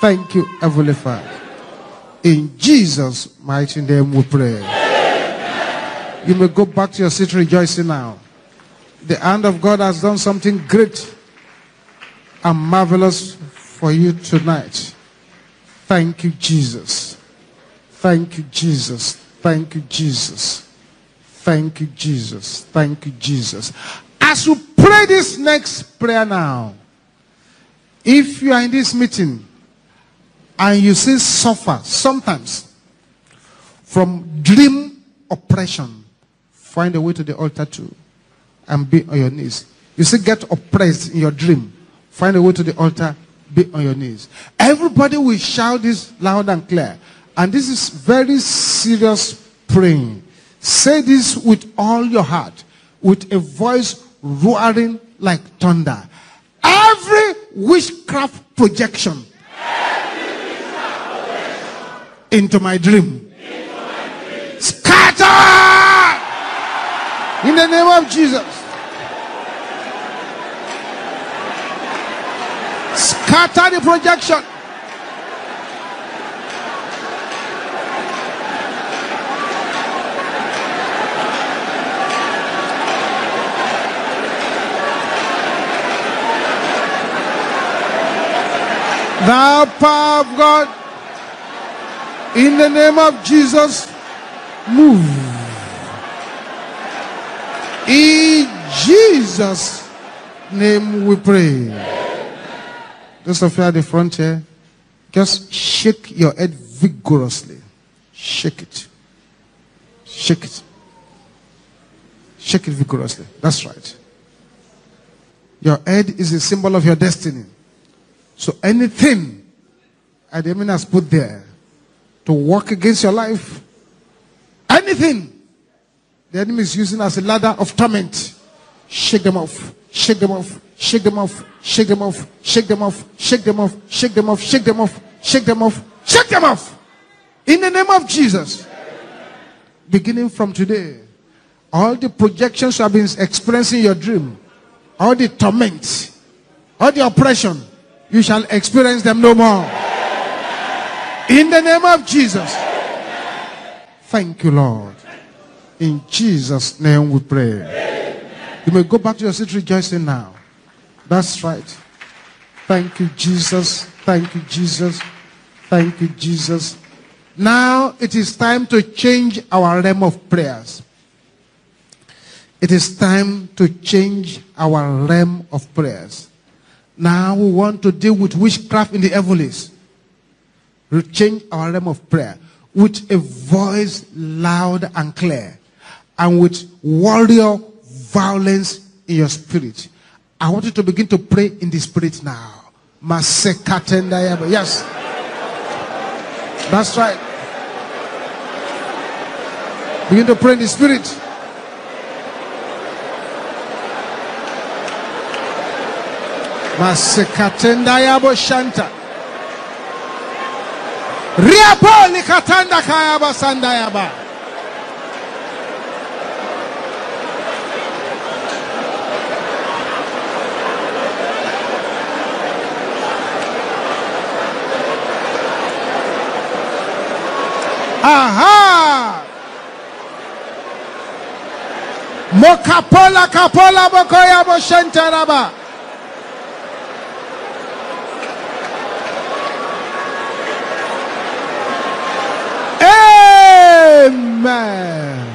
Thank you, Heavenly Father. In Jesus' mighty name we pray. You may go back to your seat rejoicing now. The hand of God has done something great and marvelous for you tonight. Thank you, Jesus. Thank you, Jesus. Thank you, Jesus. Thank you, Jesus. Thank you, Jesus. As you pray this next prayer now, if you are in this meeting and you see suffer sometimes from dream oppression, find a way to the altar too and be on your knees. You see, get oppressed in your dream, find a way to the altar, be on your knees. Everybody will shout this loud and clear. And this is very serious praying. Say this with all your heart, with a voice roaring like thunder. Every witchcraft projection, into my dream, scatter in the name of Jesus. Scatter the projection. Thou power of God, in the name of Jesus, move. In Jesus' name we pray. Those of you at the front here, just shake your head vigorously. Shake it. Shake it. Shake it vigorously. That's right. Your head is a symbol of your destiny. So anything the enemy has put there to work against your life, anything the enemy is using as a ladder of torment, shake them off, shake them off, shake them off, shake them off, shake them off, shake them off, shake them off, shake them off, shake them off, shake them off. In the name of Jesus. Beginning from today, all the projections you have been experiencing in your dream, all the torment, all the oppression, you shall experience them no more. In the name of Jesus. Thank you, Lord. In Jesus' name we pray. You may go back to your seat rejoicing now. That's right. Thank you, Jesus. Thank you, Jesus. Thank you, Jesus. Now it is time to change our realm of prayers. It is time to change our realm of prayers. Now we want to deal with witchcraft in the heavens. We change our realm of prayer with a voice loud and clear and with warrior violence in your spirit. I want you to begin to pray in the spirit now. Yes. That's right. Begin to pray in the spirit. Masekatenda yabo shanta. Riapo likatanda kayaba sanda yaba. Aha! Mokapola kapola bokoya bo shentaraba. Amen.